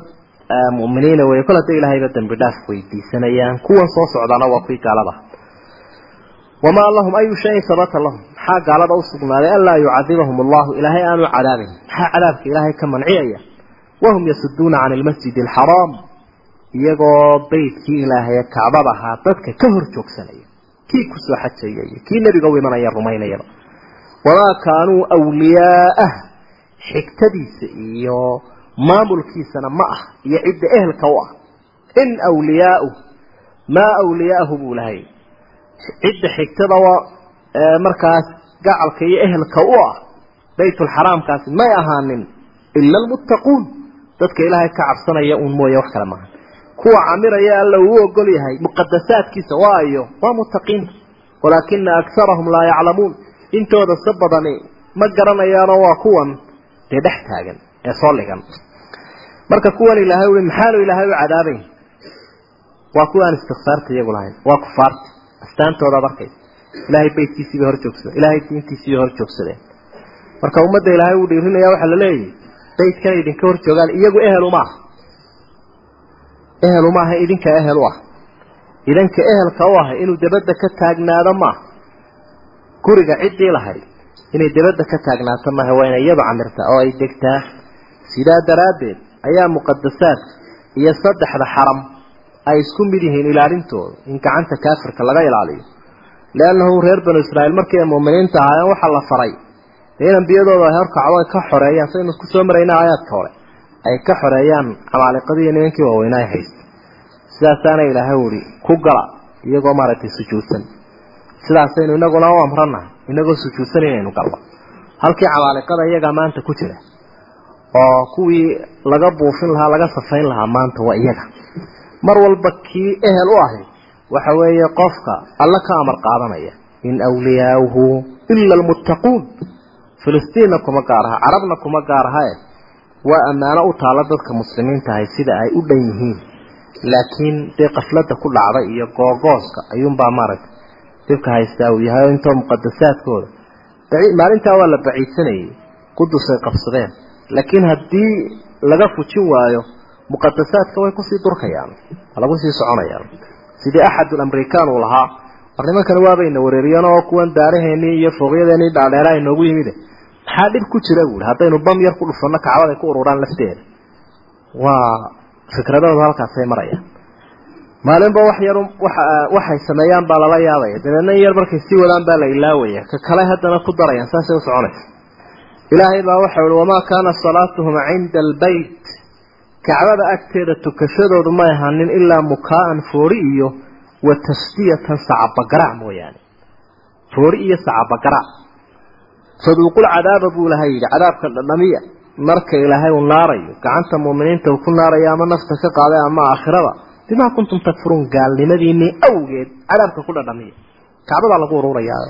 mu'miniina wey kol hadday ilaahayba dembi dhaaf weydiisanayaan kuwan soo socdaana waa kuwii gaalada. Wamaa lahum ayu shayin sabata lahum maxaa gaalada u sugnaaday an laa yucadibahum allahu ilaahay aanu cadaabin? Maxaa cadaabka ilaahay ka manciyaya? Wahum yasuduuna can almasjidi alxaraam iyagoo beytkii ilaahay kacbada ahaa dadka ka hor joogsanaya kii ku soo xajaya iyo kii nebiga u imanaya rumaynayaba. Wamaa kaanuu wliyaa'ah xigtadiisa iyo maamulkiisana ma ah iyo cidda ehelka u ah. In wliyaau maa wliyaa'ahu buu lahay cidda xigtada markaas gacalka iyo ehelka u ah baytulxaraamkaasi may ahaanin ila almuttaquun dadka ilaahay ka cabsanaya uun mooye wax kale maaha kuwa camiraya alla uu ogol yahay muqadasaadkiisa waayo waa muttaqiinta walaakina akarahum laa yaclamuun. Intooda se badani ma garanayaanoo waa kuwan dee dhex taagan ee soo dhigan marka kuwan ilaahay ui maxaanu ilaahay u cadaabayn? Waa kuwa aan istikfaarta iyagu lahayn. Waa kufaarta. Astaantoodaad arkaysa ilaahay baydkiisii bay hor joogsadeen ilaahay diintiisii bay hor joogsadeen marka ummadda ilaahay uu dhiirinaya waxaa la leeyahy baydkan idinka hor joogaan iyagu ehel uma aha ehel uma aha idinka ehel u ah. Idanka ehelka u ah inuu dabadda ka taagnaado maaha guriga ciddii lahayd inay dabadda ka taagnaato maaha waa inay iyadu camirtaa oo ay degtaa. Sidaa daraaddeed ayaa muqadasaadka iyo saddexda xaram ay isku mid yihiin ilaalintooda in gacanta kaafirka laga ilaaliyo liannahu reer banu israa'iil markii ay muuminiinta ahaayeen waxaa la faray in ambiyadooda ay horkacdo ka xoreeyaan saynu ku soo marayna aayaadka hore ay ka xoreeyaan camaaliqadii iyo nimankii waaweynaa ay haysta sidaasaana ilaahay uhi ku gala iyagoo maaragtay sujuudsan sidaasaynu inaguna u amranahay inagoo sujuudsan inaynu galno halkii camaaliqada iyagaa maanta ku jira oo kuwii laga buufin lahaa laga safayn lahaa maanta waa iyaga mar walba kii ehel u ahi waxa weeye qofka alla ka amar qaadanaya in awliyaauhu ila almuttaquun. Filistiinna kuma gaar aha carabna kuma gaar ahae waa ammaano u taalla dadka muslimiinta ahay sida ay u dhan yihiin. Laakiin dee qafladda ku dhacday iyo googooska ayuunbaa maaragtay dibka haystaa uu yahay oo intoo muqadasaadkooda maalintaa waa la baciidsanayay qudusay qabsadeen. Laakiin haddii laga fujin waayo muqadasaadka way ku sii durkayaan waa lagu sii soconayaan sidii axad amrikaan uu lahaa. War nimankani waabayna wareeriyeen oo kuwan daaraheenii iyo fooqyadeenii dhaadheera inoogu yimide maxaa dhib ku jira buui haddaynu bam yar ku dhufanno kacbaday ku ururaan lafteeda. Waa fikradooda halkaasay marayaan maalinba wax yar waxay sameeyaan baa lala yaabaya. Dabeedna in yar markay sii wadaan baa la ilaawaya. Ka kale haddana ku darayaan saasay u soconaysa. Ilaahay baa waxau ihi wamaa kaana salaatuhum cinda albeyt kacbada agteeda tukashadoodu may ahanin ilaa mukaa'an foori iyo wa tasdiyatan sacabagarac mooyaane. Foori iyo sacabagarac faduuqul cadaaba buu ilahay yidhi cadaabka dhadhamiya. Marka ilaahay uu naarayo gacanta muuminiinta uu ku naarayo ama nafta ka qaaday ama aakhirada bimaa kuntum takfuruun gaalnimadiinii awgeed cadaabka ku dhadhamiya. Kacbadaa lagu ururayaa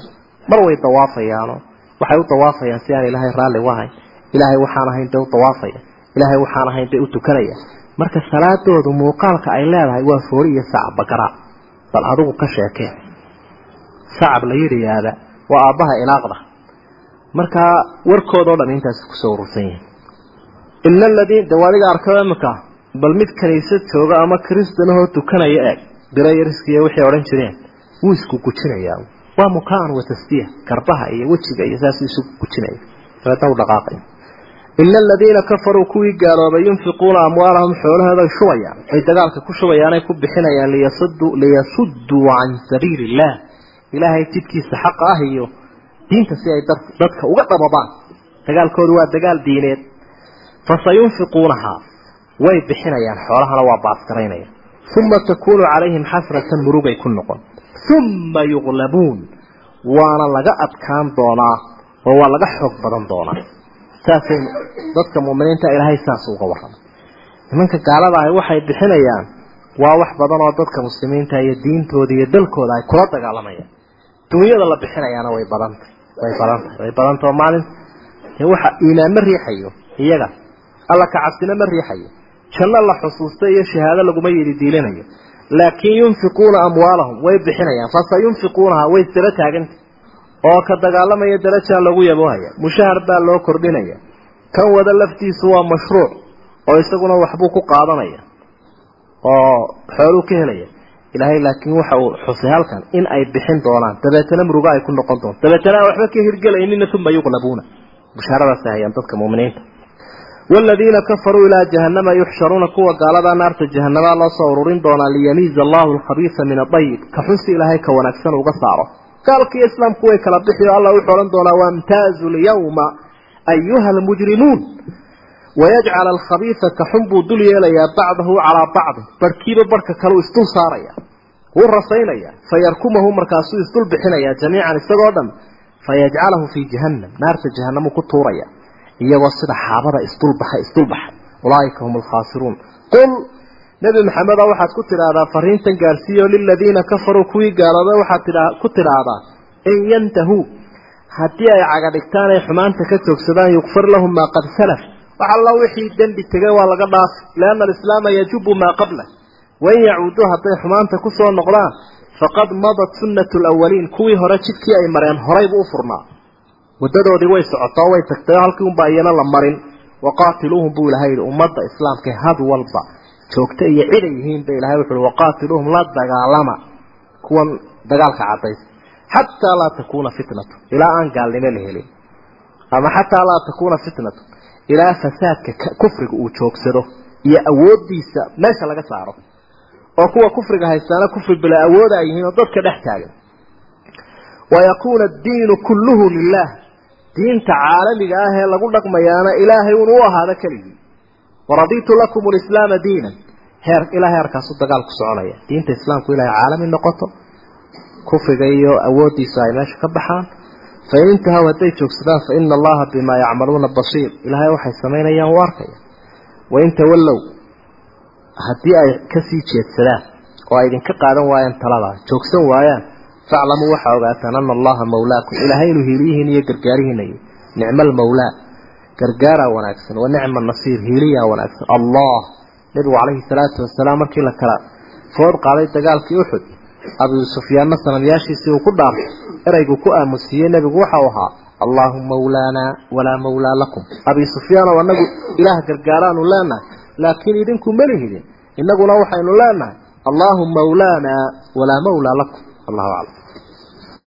mar way dawaafayaano waxay u dawaafayaan si aan ilaahay raalli u ahayn. Ilaahay waxaan ahayn bay u dawaafaya ilaahay waxaan ahayn bay u tukanaya marka salaadoodu muuqaalka ay leedahay waa foori iyo sacab bagaraa bal adigu ka sheekee. Sacab la yidhayaada waa aabbaha ilaaqda markaa warkoodao dhan intaasi ku soo urursan yihiin ina aladiin de adiga arkaba imika bal mid kaniisad jooga ama kristanahoo tukanaya eeg. Birayariskiiyo waxay odhan jireen. Wuu isku gujinayaa waa mukaan wa tasdiya garbaha iyo wejiga iyo saasuu isugu gujinaya dabeetna u dhaqaaqaya ina aladiina kafaruu kuwii gaaloobay yunfiquuna amwaalahum xoolahooda shubayaan ay dagaalka ku shubayaan ay ku bixinayaan liyasuduu can sabiili illah ilaahay jidkiisa xaqa ah iyo diinta si ay dadka uga dhababaan dagaalkoodu waa dagaal diineed fasayunfiquunahaa way bixinayaan xoolahana waa baasgaraynaya uma takunu calayhim xasratan murugay ku noqon uma yuqlabuun waana laga adkaan doonaa oo waa laga xoog badan doonaa saasay dadka muuminiinta ilaahay saas uga warramay nimanka gaalada ahi waxay bixinayaan waa wax badan oo dadka muslimiinta iyo diintooda iyo dalkooda ay kula dagaalamayaan dunyada la bixinayaana way badantay way badantahay way badantah oo maalin dee waxa iimaan ma riixayo iyaga alla kacabsina ma riixayo. Janno la xusuusta iyo shahaado laguma yidi diilinayo. Laakiin yunfiquuna amwaalahum way bixinayaan fasayunfiquunaha way isdaba taaganta oo ka dagaalamaya darajaa lagu yaboohaya mushahar baa loo kordhinaya kan wada laftiisu waa mashruuc oo isaguna waxbuu ku qaadanaya oo xooluu ka helaya ilaahay laakiin waxa uu xusay halkan in ay bixin doonaan dabeetana murugo ay ku noqon doonto dabeetana aan waxba ka hirgelaynina uma yuqlabuuna bushaaradaas hayaan dadka muuminiinta والذين كفروا إلى جهنم يحشرون قوة قال هذا نار جهنم الله صورين دونا ليميز الله الخبيث من الطيب كحنس إلهي كونكسن وقصاره gaalkiiyo islaamku way kala bixi oo allah wuxuu odhan doonaa wamtaazu lyawma ayuha almujrimuun. Wayajcal alkhabiisata xun buu dul yeelayaa bacdahu calaa bacdi barhkiiba barhka kaleu isdul saaraya wuu rasaynaya fayarkumahu markaasuu isdul bixinayaa jamiican isagoo dhan fayajcalahu fii jahannam naarta jahannamu ku tuuraya iyagoo sida xaabada isdulbaxa isdulbaxay ulaaika hum alkhaasiruun qul nebi maxameda waxaad ku tidhaahdaa fariintan gaarsiiyo liladiina kafaruu kuwii gaaloobay waxaad ku tidhaahdaa in yantahuu haddii ay caga dhigtaan ay xumaanta ka joogsadaan yukfar lahum maa qad salaf. Wax alla wixii dembi tegay waa laga dhaafi lianna alislaama yajubu maa qabla. Wain yacuuduu hadday xumaanta ku soo noqdaan. Faqad madat sunnatu lawaliin kuwii hore jidkii ay mareen horaybu u furnaa. Waddadoodii way socotoo way tagtay halkii unba iyana la marin. Waqaatiluuhum buu ilahay yihi ummadda islaamka had walba joogta iyo cid ay yihiin ba ilahay wuxu uhi waqaatiluuhum la dagaalama. Kuwan dagaalka cadaysa xataa laa takuuna fitnatu ilaa aan gaalnimo la helin. Ama xataa laa takuuna fitnatu ilaa fasaadka kufriga uu joogsado iyo awoodiisa meesha laga saaro. Oo kuwa kufriga haystaana kufri bila awooda ay yihiin oo dadka dhex taagan. Wayakuuna addiinu kulluhu lilah diinta caalamiga ah ee lagu dhaqmayaana ilaahay un u ahaado keligii waraditu lakum lislaama diinan heer ilaa heerkaasu dagaal ku soconaya diinta islaamku ilahay caalami noqoto kufriga iyo awoodiisu ay meesha ka baxaan fain intahaw hadday joogsadaan faina allaha bimaa yacmaluuna basiir ilaahay waxay samaynayaan u arkaya wain tawallow haddii ay ka sii jeedsadaan oo ay idinka qaadan waayaan talada joogsan waayaan faclamuu waxaa ogaataan ana allaha mawlaakum ilaahay inuu hiiliyihiin iyo gargaarihiina nicma almawlaa gargaaraa wanaagsan wa nicma nasiir hiiliyaa wanaagsan. Allah nebigu calayhi salaatu wasalaam markii la kala food qaaday dagaalkii uxud abu sufyaanna sanadyaashiisii uu ku dhaartay ereygu ku aamusiiyey nebigu waxau ahaa allahu mawlaana walaa mawlaa lakum. Abi sufyaanow anagu ilaah gargaaraanu leenahay laakiin idinku malihidin innaguna waxaynu leenahay allahu mawlaana walaa mawlaa lakum. Allahu aclam